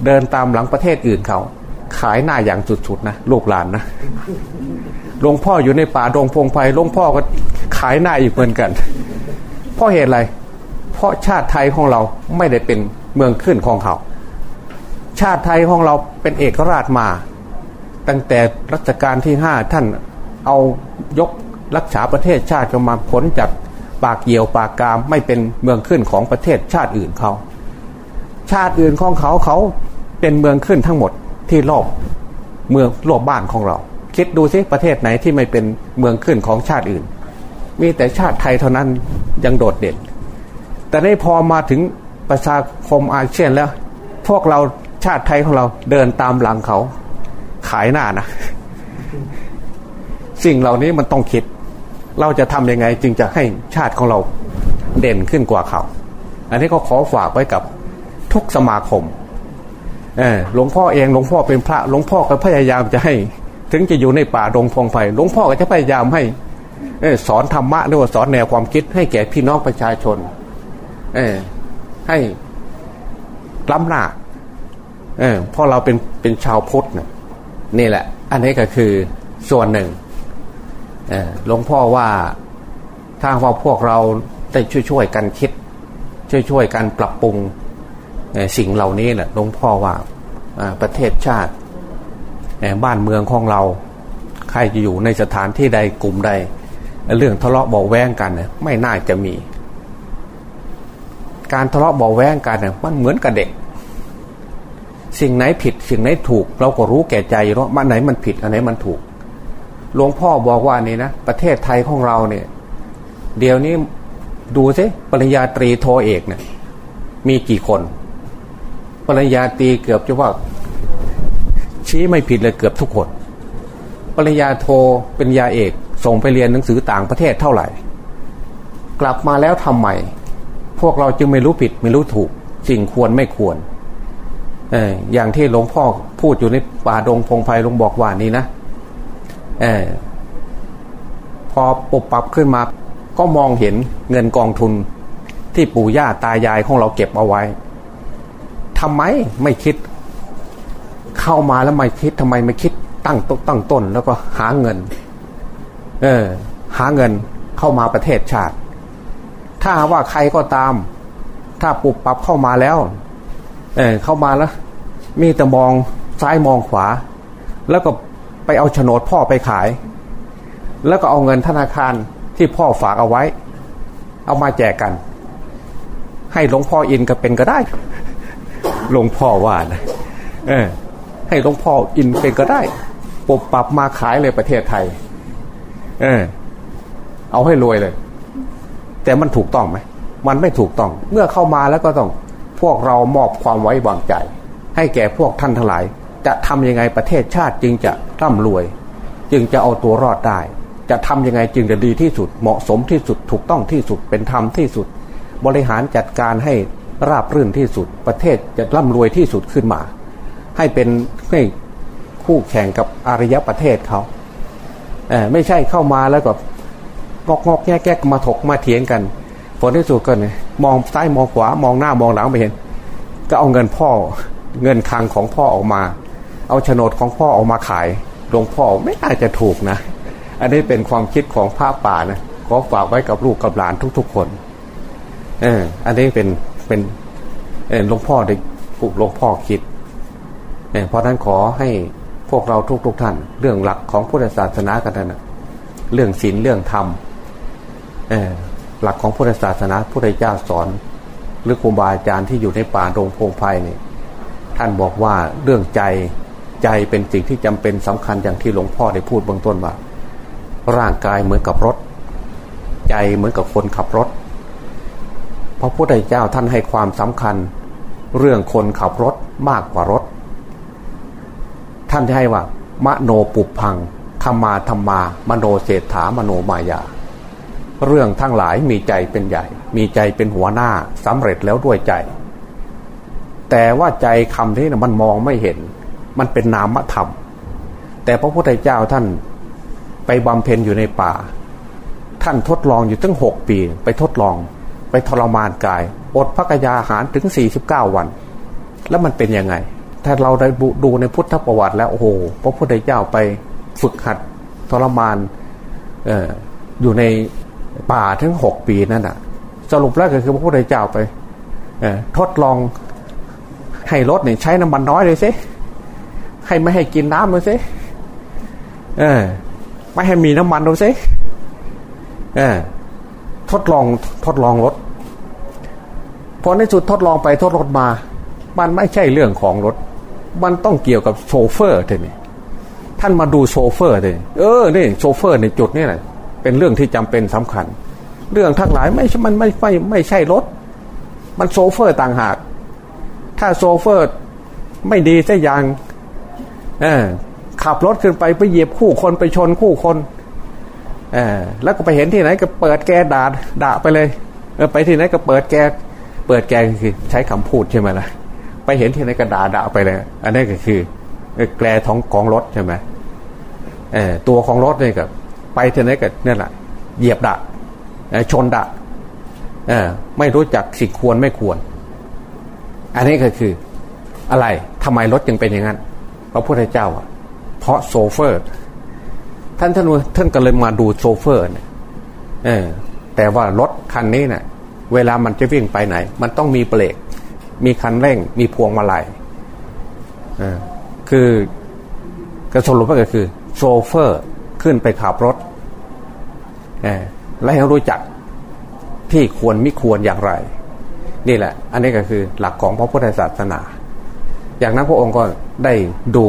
เดินตามหลังประเทศอื่นเขา ขายหน้าอย่างสุดๆนะลูกหลานนะหลวงพ่ออยู่ในป่าดงพงไพ่หลวงพ่อก็ขายหน้าอีกเหมือนกัน เพราะเหตุอะไร เพราะชาติไทยของเราไม่ได้เป็น เมืองขึ้นของเขา ชาติไทยของเราเป็นเอกราชมา ตั้งแต่รัชกาลที่ห้าท่านเอายกรักษาประเทศชาติมาผลจากปากเกี่ยวปากกามไม่เป็นเมืองขึ้นของประเทศชาติอื่นเขา ชาติอื่นของเขาเขาเป็นเมืองขึ้นทั้งหมดที่รอบเมืองรอบบ้านของเรา คิดดูสิประเทศไหนที่ไม่เป็นเมืองขึ้นของชาติอื่น มีแต่ชาติไทยเท่านั้นยังโดดเด่น แต่ได้พอมาถึง ประชาคมอาเซียนแล้ว พวกเราชาติไทยของเราเดินตามหลังเขา ขายหน้านะ สิ่งเหล่านี้มันต้องคิด เราจะทำยังไงจึงจะให้ชาติของเราเด่นขึ้นกว่าเขา อันนี้ก็ขอฝากไว้กับทุกสมาคมเออหลวงพ่อเองหลวงพ่อเป็นพระหลวงพ่อก็พยายามจะให้ ถึงจะอยู่ในป่าดงพงไผ่หลวงพ่อก็จะพยายามให้สอนธรรมะหรือว่าสอนแนวความคิดให้แก่พี่น้องประชาชน เออ ให้ล้ำหน้าเออเพราะเราเป็นเป็นชาวพุทธเนี่ยนี่แหละ อันนี้ก็คือส่วนหนึ่งหลวงพ่อว่าถ้าว่าพวกเราได้ช่วยๆกันคิด ช่วยๆกันปรับปรุงสิ่งเหล่านี้แหละหลวงพ่อว่าประเทศชาติบ้านเมืองของเรา ใครจะอยู่ในสถานที่ใดกลุ่มใด เรื่องทะเลาะเบาแวงกัน ไม่น่าจะมี การทะเลาะเบาแวงกันเนี่ยมันเหมือนกับเด็ก สิ่งไหนผิดสิ่งไหนถูก เราก็รู้แก่ใจว่ามันไหนมันผิดอันไหนมันถูกหลวงพ่อบอกว่านี่นะประเทศไทยของเราเนี่ย เดี๋ยวนี้ดูซิปริญญาตรีโทเอกเนี่ยมีกี่คน ปริญญาตรีเกือบจะว่า ชี้ไม่ผิดเลยเกือบทุกคน ปริญญาโทเป็นยาเอก ส่งไปเรียนหนังสือต่างประเทศเท่าไหร่ กลับมาแล้วทำไม พวกเราจึงไม่รู้ผิดไม่รู้ถูก สิ่งควรไม่ควรเอออย่างที่หลวงพ่อพูดอยู่ในป่าดงพงไพ่หลวงบอกว่านี่นะเออพอปุบปรับขึ้นมา ก็มองเห็นเงินกองทุนที่ปู่ย่าตายายของเราเก็บเอาไว้ทำไมไม่คิด เข้ามาแล้วไม่คิดทำไมไม่คิดตั้งต้นตั้งต้น แล้วก็หาเงิน เออ หาเงินเข้ามาประเทศชาติ ถ้าว่าใครก็ตาม ถ้าปุบปับเข้ามาแล้ว เออเข้ามาแล้ว มีแต่มองซ้ายมองขวา แล้วก็ไปเอาโฉนดพ่อไปขาย แล้วก็เอาเงินธนาคารที่พ่อฝากเอาไว้ เอามาแจกกัน ให้หลวงพ่ออินก็เป็นก็ได้หลวงพ่อว่านะเออ ให้หลวงพ่ออินเป็นก็ได้ปบปรับมาขายเลยประเทศไทย เออ เอาให้รวยเลย แต่มันถูกต้องไหมมันไม่ถูกต้อง เมื่อเข้ามาแล้วก็ต้องพวกเรามอบความไว้วางใจ ให้แก่พวกท่านทั้งหลาย จะทำยังไงประเทศชาติจึงจะร่ำรวย จึงจะเอาตัวรอดได้ จะทำยังไงจึงจะดีที่สุดเหมาะสมที่สุดถูกต้องที่สุดเป็นธรรมที่สุด บริหารจัดการให้ราบรื่นที่สุด ประเทศจะร่ำรวยที่สุดขึ้นมา ให้เป็นให้คู่แข่งกับอารยประเทศเขาเไม่ใช่เข้ามาแล้วก็ งอกงอกแง่แก้มาถกมาเถียงกันผลที่สุดก็เนี่ยมองซ้ายมองขวามองหน้ามองหลังไม่เห็น ก็เอาเงินพ่อเงินคลังของพ่อออกมา เอาโฉนดของพ่อออกมาขายหลวงพ่อไม่น่าจะถูกนะ อันนี้เป็นความคิดของพระป่านะขอฝากไว้กับลูกกับหลานทุก ๆ คนเอออันนี้เป็นเป็นหลวงพ่อได้ปลุกหลวงพ่อคิดเพราะนั้นขอให้พวกเราทุกๆทท่าน เรื่องหลักของพุทธศาสนากันนะเรื่องศีลเรื่องธรรม หลักของพุทธศาสนาพระเจ้าสอน หรือครูบาอาจารย์ที่อยู่ในป่าโรงพงไพ่นี่ท่านบอกว่าเรื่องใจใจเป็นสิ่งที่จำเป็นสำคัญอย่างที่หลวงพ่อได้พูดเบื้องต้นว่า ร่างกายเหมือนกับรถ ใจเหมือนกับคนขับรถพระพุทธเจ้าท่านให้ความสำคัญ เรื่องคนขับรถมากกว่ารถ ท่านให้ว่ามโนปุพังธรรมาธรรมามโนเศรษฐามโนมายา เรื่องทั้งหลายมีใจเป็นใหญ่ มีใจเป็นหัวหน้าสำเร็จแล้วด้วยใจ แต่ว่าใจคำที่นะมันมองไม่เห็น มันเป็นนามธรรม แต่พระพุทธเจ้าท่านไปบำเพ็ญอยู่ในป่า ท่านทดลองอยู่ตั้งหกปี ไปทดลอง ไปทรมานกาย อดพักยาหารถึง 49 วัน แล้วมันเป็นยังไง ถ้าเราได้ดูในพุทธประวัติแล้วโอ้โหพระพุทธเจ้าไปฝึกหัดทรมานอออยู่ใน ป่าถึงหกปีนั่นอะ สรุปแล้วก็คือพระพุทธเจ้าไปทดลองให้รถเนี่ยใช้น้ำมันน้อยเลยสิให้ไม่ให้กินน้ำเลยสิเออ ไม่ให้มีน้ำมันเลยสิเออทดลองทดลองรถพอในสุดทดลองไปทดรถมา มันไม่ใช่เรื่องของรถ มันต้องเกี่ยวกับโชเฟอร์เท่นี่ท่านมาดูโชเฟอร์เลยเออนี่โชเฟอร์ในจุดนี้แหละ เป็นเรื่องที่จำเป็นสำคัญ เรื่องทั้งหลายไม่มันไม่ไม่ไม่ใช่รถ มันโชเฟอร์ต่างหาก ถ้าโชเฟอร์ไม่ดีสักอย่างเออขับรถขึ้นไปไปเหยียบคู่คนไปชนคู่คนอแล้วก็ไปเห็นที่ไหนก็เปิดแกด่าด่าไปเลยเออไปที่ไหนก็เปิดแกเปิดแกคือใช้คำพูดใช่ไหมล่ะไปเห็นที่ไหนก็ด่าด่าไปเลย อันนี้ก็คือแกลท้องของรถใช่ไหมเออตัวของรถนี่ก็ ไปที่ไหนก็นี่แหละเหยียบด่าชนด่าเออไม่รู้จักสิ่งควรไม่ควร อันนี้ก็คืออะไรทำไมรถจึงเป็นอย่างนั้นพระพุทธเจ้าอะ เพราะโซเฟอร์ ท่านท่านท่านก็เลยมาดูโชเฟอร์เนี่ยเออแต่ว่ารถคันนี้เนะ่ยเวลามันจะวิ่งไปไหน มันต้องมีเบรกมีคันเร่ง มีพวงมาลัยอคือกระสรุปก็คือโชเฟอร์ขึ้นไปขับรถ และให้รู้จักที่ควรไม่ควรอย่างไร นี่แหละ อันนี้ก็คือหลักของพระพุทธศาสนา อย่างนั้นพระองค์ก็ได้ดู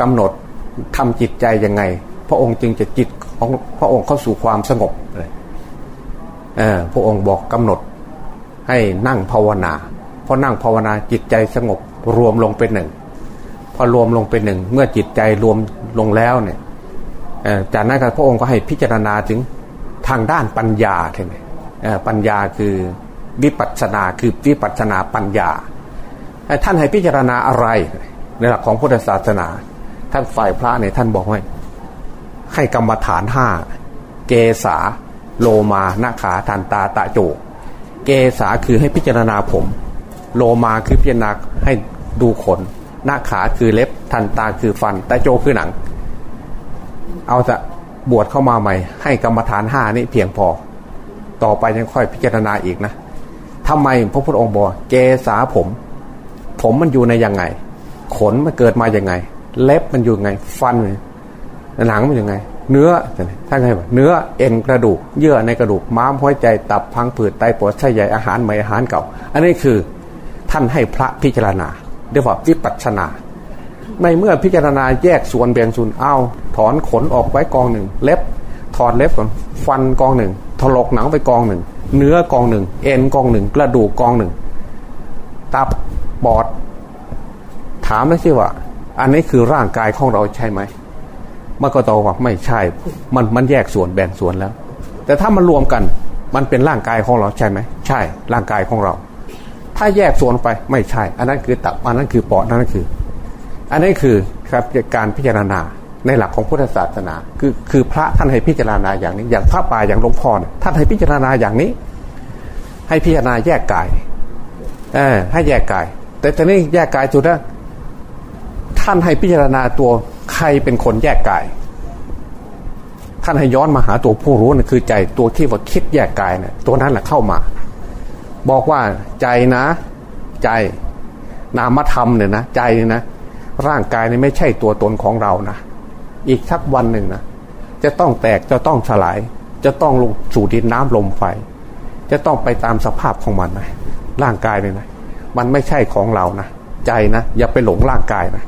กำหนดทำจิตใจยังไง พระองค์จึงจะจิตของพระองค์เข้าสู่ความสงบเลยพระองค์บอกกำหนดให้นั่งภาวนาพอนั่งภาวนาจิตใจสงบรวมลงเป็นหนึ่งพอรวมลงเป็นหนึ่งเมื่อจิตใจรวมลงแล้วเนี่ยจากนั้นพระองค์ก็ให้พิจารณาถึง ทางด้านปัญญาใช่ไหมปัญญาคือวิปัสนาคือวิปัสนาปัญญา ท่านให้พิจารณาอะไรในหลักของพุทธศาสนา ท่านฝ่ายพระเนี่ยท่านบอกว่าใให้กรรมฐานห้าเกษาโลมานาขาทันตาตะโจ เกษาคือให้พิจารณาผม โลมาคือพิจารณาให้ดูขนหน้าขาคือเล็บทันตาคือฟันตะโจคือหนัง เอาจะ บวชเข้ามาใหม่ ให้กรรมฐานห้านี่เพียงพอ ต่อไปยังค่อยพิจารณาอีกนะทำไมพระพุทธองค์บอกเกษาผม ผมมันอยู่ในยังไง ขนมันเกิดมาอย่างไง เล็บมันอยู่ไง ฟันหนังมันยังไง เนื้อท่านไงเนื้อเอ็นกระดูก เยื่อในกระดูกม้ามหัวใจตับพังผืดไตปอดไส้ใหญ่อาหารใหม่อาหารเก่า อันนี้คือท่านให้พระพิจารณาเรียกว่าวิปัชนา ในเมื่อพิจารณาแยกส่วนแบ่งส่วนเอาถอนขนออกไว้กองหนึ่ง เล็บ ถอดเล็บก่อนฟันกองหนึ่งถลกหนังไปกองหนึ่ง เนื้อกองหนึ่ง เอ็นกองหนึ่ง กระดูกกองหนึ่ง ตับปอด ถามนะสิว่า อันนี้คือร่างกายของเราใช่ไหมมันก็ตอบว่าไม่ใช่ มันมันแยกส่วนแบ่งส่วนแล้ว แต่ถ้ามันรวมกัน มันเป็นร่างกายของเราใช่ไหม ใช่ ร่างกายของเรา ถ้าแยกส่วนไปไม่ใช่ อันนั้นคือตับ อันนั้นคือปอด อันนั้นคือ อันนี้คือครับการพิจารณาในหลักของพุทธศาสนา คือคือพระท่านให้พิจารณาอย่างนี้ อย่างพระป่าอย่างหลวงพ่อท่านให้พิจารณาอย่างนี้ ให้พิจารณาแยกกายเออให้แยกกาย แต่ตอนนี้แยกกายจุดนะท่านให้พิจารณาตัวใครเป็นคนแยกกาย ท่านให้ย้อนมาหาตัวผู้รู้นะคือใจตัวที่ว่าคิดแยกกายเนะี่ยตัวนั้นแหละเข้ามา บอกว่าใจนะ ใจนามธรรมเนี่ยนะใจเนี่ยนะ ร่างกายนี่ไม่ใช่ตัวตนของเรานะอีกสักวันหนึ่งนะจะต้องแตกจะต้องสลาย จะต้องลงสู่ดินน้ำลมไฟ จะต้องไปตามสภาพของมันนะร่างกายเนี่ยนะมันไม่ใช่ของเรานะใจนะอย่าไปหลงร่างกายนะ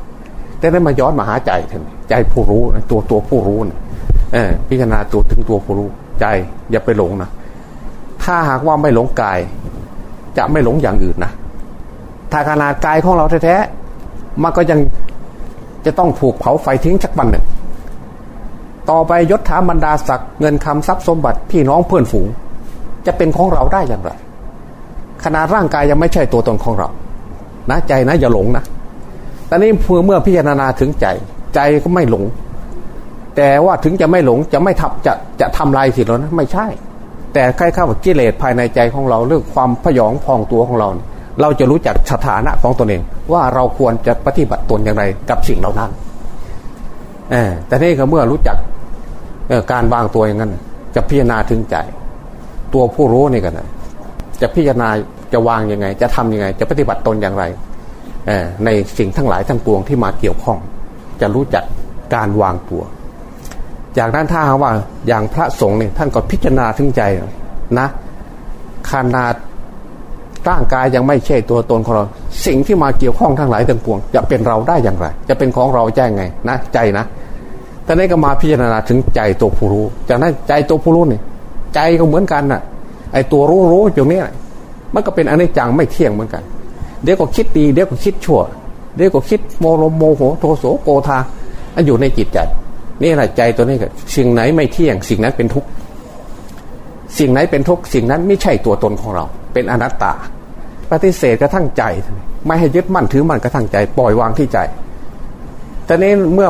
แต่นั้มาย้อนมาหาใจท่านใจผู้รู้นะตัวตัวผู้รู้นะเออพิจารณาตัวถึงตัวผู้รู้ใจ อย่าไปหลงนะถ้าหากว่าไม่หลงกาย จะไม่หลงอย่างอื่นนะถ้าขนาดกายของเราแท้ๆ มันก็ยังจะต้องผูกเผาไฟทิ้งสักวันหนึ่ง ต่อไปยศถาบรรดาศักดิ์เงินคำทรัพย์สมบัติพี่น้องเพื่อนฝูง จะเป็นของเราได้อย่างไร ขนาดร่างกายยังไม่ใช่ตัวตนของเรา นะใจนะอย่าหลงนะตอนนี้เพื่อเมื่อพิจารณาถึงใจ ใจก็ไม่หลง แต่ว่าถึงจะไม่หลงจะไม่ทับจะจะทำลายสิแล้วนะไม่ใช่ แต่ใกล้เข้ากับกิเลสภายในใจของเราเรื่องความพยองพองตัวของเราเเราจะรู้จักสถานะของตนเอง ว่าเราควรจะปฏิบัติตนอย่างไรกับสิ่งเหล่านั้นแต่นี่ก็เมื่อรู้จักการวางตัวอย่างนั้น จะพิจารณาถึงใจ ตัวผู้รู้นี่กันนะจะพิจารณาจะวางยังไง จะทํำยังไง จะปฏิบัติตนอย่างไรในสิ่งทั้งหลายทั้งปวงที่มาเกี่ยวข้อง จะรู้จักการวางตัว จากนั้นถ้าว่าอย่างพระสงฆ์เนี่ยท่านก็พิจารณาถึงใจนะขนาด ร่างกายยังไม่ใช่ตัวตนของเรา สิ่งที่มาเกี่ยวข้องทั้งหลายทั้งปวง จะเป็นเราได้อย่างไร จะเป็นของเราได้ไงนะใจนะแต่นี้ก็มาพิจารณาถึงใจตัวผู้รู้ จากนั้นใจตัวผู้รู้เนี่ยใจก็เหมือนกันน่ะ ไอ้ตัวรู้รู้อยู่เนี้ยมันก็เป็นอนิจจังไม่เที่ยงเหมือนกัน เดี๋ยวก็คิดดี เดี๋ยวก็คิดชั่ว เดี๋ยวก็คิดโมโลโมโหโทโสโกธาอันอยู่ในจิตใจนี่แหละใจตัวนี้ก็สิ่งไหนไม่เที่ยง สิ่งนั้นเป็นทุกข์สิ่งไหนเป็นทุกข์สิ่งนั้นไม่ใช่ตัวตนของเรา เป็นอนัตตา ปฏิเสธกระทั่งใจ ไม่ให้ยึดมั่นถือมั่นกระทั่งใจ ปล่อยวางที่ใจ แต่นี้เมื่อ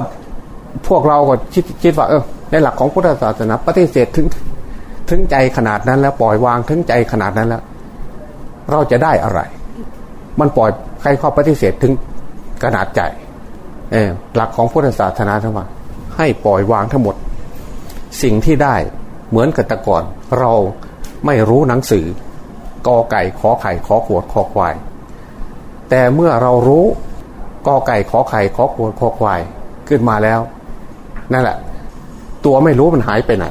พวกเราก็คิดคิดว่าเออในหลักของพุทธศาสนา ปฏิเสธถึงถึงใจขนาดนั้นแล้วปล่อยวางถึงใจขนาดนั้นแล้ว เราจะได้อะไร มันปล่อยใครข้อปฏิเสธถึงขนาดใจหลักของพุทธศาสนาทั้งว่าให้ปล่อยวางทั้งหมด สิ่งที่ได้เหมือนกับตะก่อน เราไม่รู้หนังสือ กอไก่ขอไข่ขอขวดขอควาย แต่เมื่อเรารู้กอไก่ขอไข่ขอขวดขอควายขึ้นมาแล้ว นั่นแหละ ตัวไม่รู้มันหายไปไหน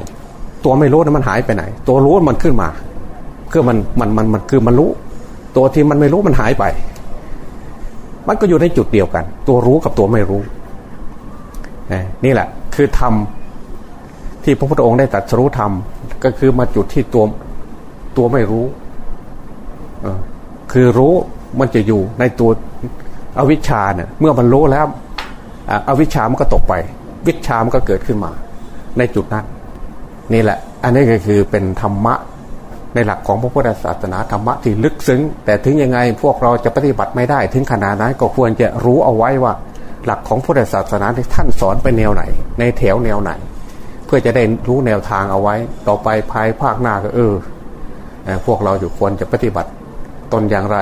ตัวไม่รู้นั้นมันหายไปไหน ตัวรู้มันขึ้นมาคือมันมันมันมันคือมันรู้ ตัวที่มันไม่รู้มันหายไป มันก็อยู่ในจุดเดียวกัน ตัวรู้กับตัวไม่รู้นี่แหละ คือธรรมที่พระพุทธองค์ได้ตรัสรู้ธรรมก็คือมาจุดที่ตัวตัวไม่รู้ คือรู้มันจะอยู่ในตัวอวิชชาเนี่ยเมื่อมันรู้แล้วอวิชชามันก็ตกไป วิชามันก็เกิดขึ้นมา ในจุดนั้น นี่แหละ อันนี้ก็คือเป็นธรรมะในหลักของพระพุทธศาสนาธรรมะที่ลึกซึ้ง แต่ถึงยังไงพวกเราจะปฏิบัติไม่ได้ ถึงขนาดนั้นก็ควรจะรู้เอาไว้ว่า หลักของพุทธศาสนาที่ท่านสอนไปแนวไหน ในแถวแนวไหน เพื่อจะได้รู้แนวทางเอาไว้ ต่อไปภายภาคหน้าก็เออพวกเราอยู่ควรจะปฏิบัติ ตนอย่างไร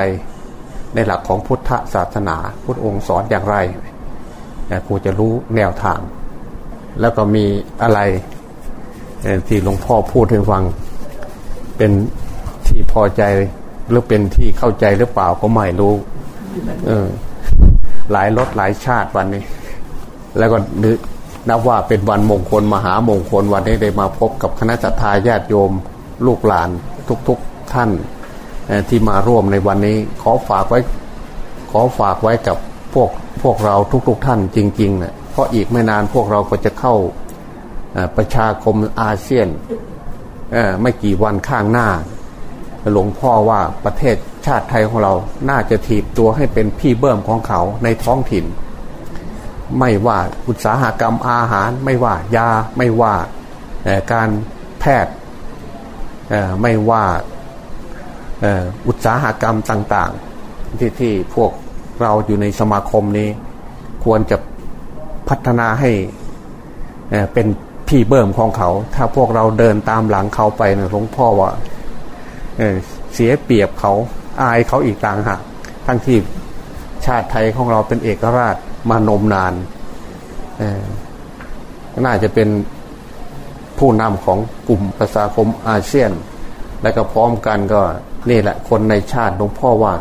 ในหลักของพุทธศาสนา พุทธองค์สอนอย่างไรครูจะรู้แนวทาง แล้วก็มีอะไรที่หลวงพ่อพูดให้ฟัง เป็นที่พอใจหรือเป็นที่เข้าใจหรือเปล่าก็ไม่รู้ เออ หลายรถหลายชาติวันนี้ แล้วก็นึกนับว่าเป็นวันมงคลมหามงคลวันนี้ได้มาพบกับคณะจัตตาญาติโยม ลูกหลานทุกๆทท่าน ที่มาร่วมในวันนี้ ขอฝากไว้ ขอฝากไว้กับพวกพวกเราทุกๆทท่านจริงๆเนะ่ยเพราะอีกไม่นานพวกเราก็จะเข้าประชาคมอาเซียนไม่กี่วันข้างหน้า หลวงพ่อว่าประเทศชาติไทยของเรา น่าจะถีบตัวให้เป็นพี่เบิ้มของเขาในท้องถิ่น ไม่ว่าอุตสาหกรรมอาหาร ไม่ว่ายาไม่ว่าการแพทย์ไม่ว่า อุตสาหกรรมต่างๆ ที่ที่พวกเราอยู่ในสมาคมนี้ ควรจะพัฒนาให้เป็นพี่เบิ่มของเขา ถ้าพวกเราเดินตามหลังเขาไปนะหลวงพ่อว่าเเสียเปรียบเขาอายเขาอีกต่างหากทั้งที่ชาติไทยของเราเป็นเอกราชมานมนานน่าจะเป็นผู้นำของกลุ่มประชาคมอาเซียน และก็พร้อมกันก็ นี่แหละ คนในชาติหลวงพ่อว่า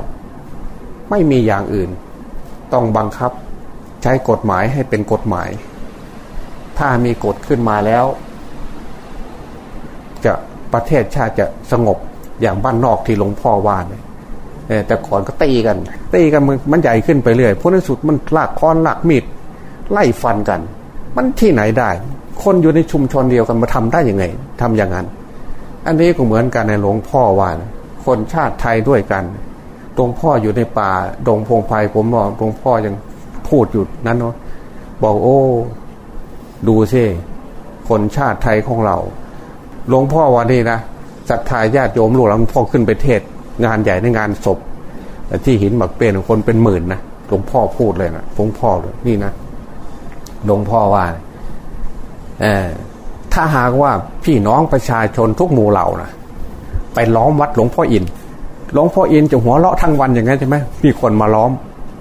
ไม่มีอย่างอื่น ต้องบังคับ ใช้กฎหมายให้เป็นกฎหมาย ถ้ามีกฎขึ้นมาแล้ว จะประเทศชาติจะสงบอย่างบ้านนอกที่หลวงพ่อว่าเนี่ยแต่ก่อนก็ตีกันตีกันมันใหญ่ขึ้นไปเรื่อยพวกในสุดมันลากค้อนลากมีดไล่ฟันกัน มันที่ไหนได้ คนอยู่ในชุมชนเดียวกันมาทำได้ยังไงทำอย่างนั้น อันนี้ก็เหมือนกันในหลวงพ่อว่านะ คนชาติไทยด้วยกันหลวงพ่ออยู่ในป่าดงพงไพ่ผมบอกหลวงพ่อยังพูดอยู่นั้นเนาะบอกโอ้ ดูซิคนชาติไทยของเราหลวงพ่อวันนี้นะศรัทธาญาติโยมหลวงพ่อขึ้นไปเทศ งานใหญ่ในงานศพที่หินหมักเป็นคนเป็นหมื่นนะหลวงพ่อพูดเลยนะหลวงพ่อเลยนี่นะหลวงพ่อว่าเออถ้าหากว่าพี่น้องประชาชนทุกหมู่เหล่านะ ไปล้อมวัดหลวงพ่ออินหลวงพ่ออินจะหัวเราะทั้งวันอย่างนั้นใช่ไหมมีคนมาล้อม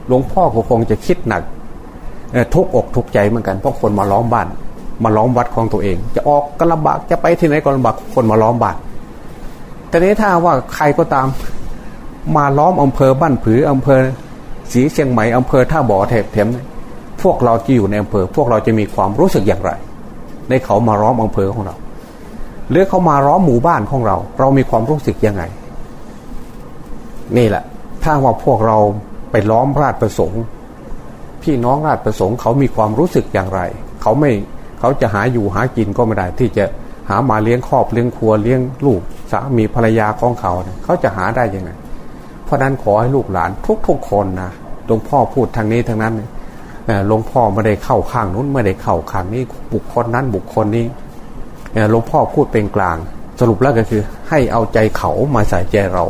หลวงพ่อก็คงจะคิดหนักทุกอกทุกใจเหมือนกันเพราะคนมาล้อมบ้าน มาล้อมวัดของตัวเอง จะออกก็ลำบากจะไปที่ไหนก็ลำบากคนมาล้อมบ้านแต่นี้ถ้าว่าใครก็ตามมาล้อมอำเภอบ้านผืออำเภอสีเชียงใหม่อำเภอท่าบ่อเทพเทมพวกเราที่อยู่ในอำเภอ พวกเราจะมีความรู้สึกอย่างไร ในเขามาล้อมอำเภอของเรา หรือเขามาร้อมหมู่บ้านของเรา เรามีความรู้สึกยังไง นี่แหละ ถ้าว่าพวกเราไปล้อมราชประสงค์ พี่น้องราชประสงค์เขามีความรู้สึกอย่างไร เขาไม่เขาจะหาอยู่หากินก็ไม่ได้ที่จะหามาเลี้ยงครอบเลี้ยงครัวเลี้ยงลูกสามีภรรยาของเขาเนี่เขาจะหาได้ยังไง เพราะนั้นขอให้ลูกหลานทุกๆคนนะหลวงพ่อพูดทางนี้ทางนั้นหลวงพ่อไม่ได้เข้าข้างนู้นไม่ได้เข้าข้างนี้บุคคลนั้นบุคคลนี้ หลวงพ่อพูดเป็นกลาง สรุปแล้วก็คือ ให้เอาใจเขามาใส่ใจเรา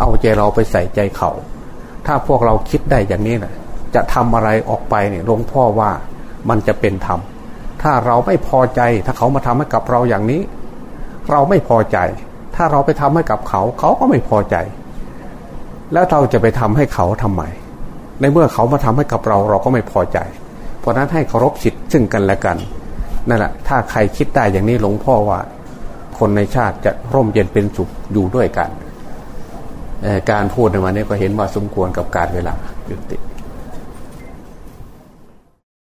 เอาใจเราไปใส่ใจเขา ถ้าพวกเราคิดได้อย่างนี้นะจะทำอะไรออกไปเนี่ยหลวงพ่อว่ามันจะเป็นธรรมถ้าเราไม่พอใจถ้าเขามาทำให้กับเราอย่างนี้ เราไม่พอใจ ถ้าเราไปทำให้กับเขา เขาก็ไม่พอใจ แล้วเราจะไปทำให้เขาทำไมในเมื่อเขามาทำให้กับเราเราก็ไม่พอใจ เพราะนั้นให้เคารพสิทธิ์ซึ่งกันและกัน นั่นแหละถ้าใครคิดได้อย่างนี้หลวงพ่อว่า คนในชาติจะร่มเย็นเป็นสุขอยู่ด้วยกัน การพูดในวันนี้ก็เห็นว่าสมควรกับการเวลายุติ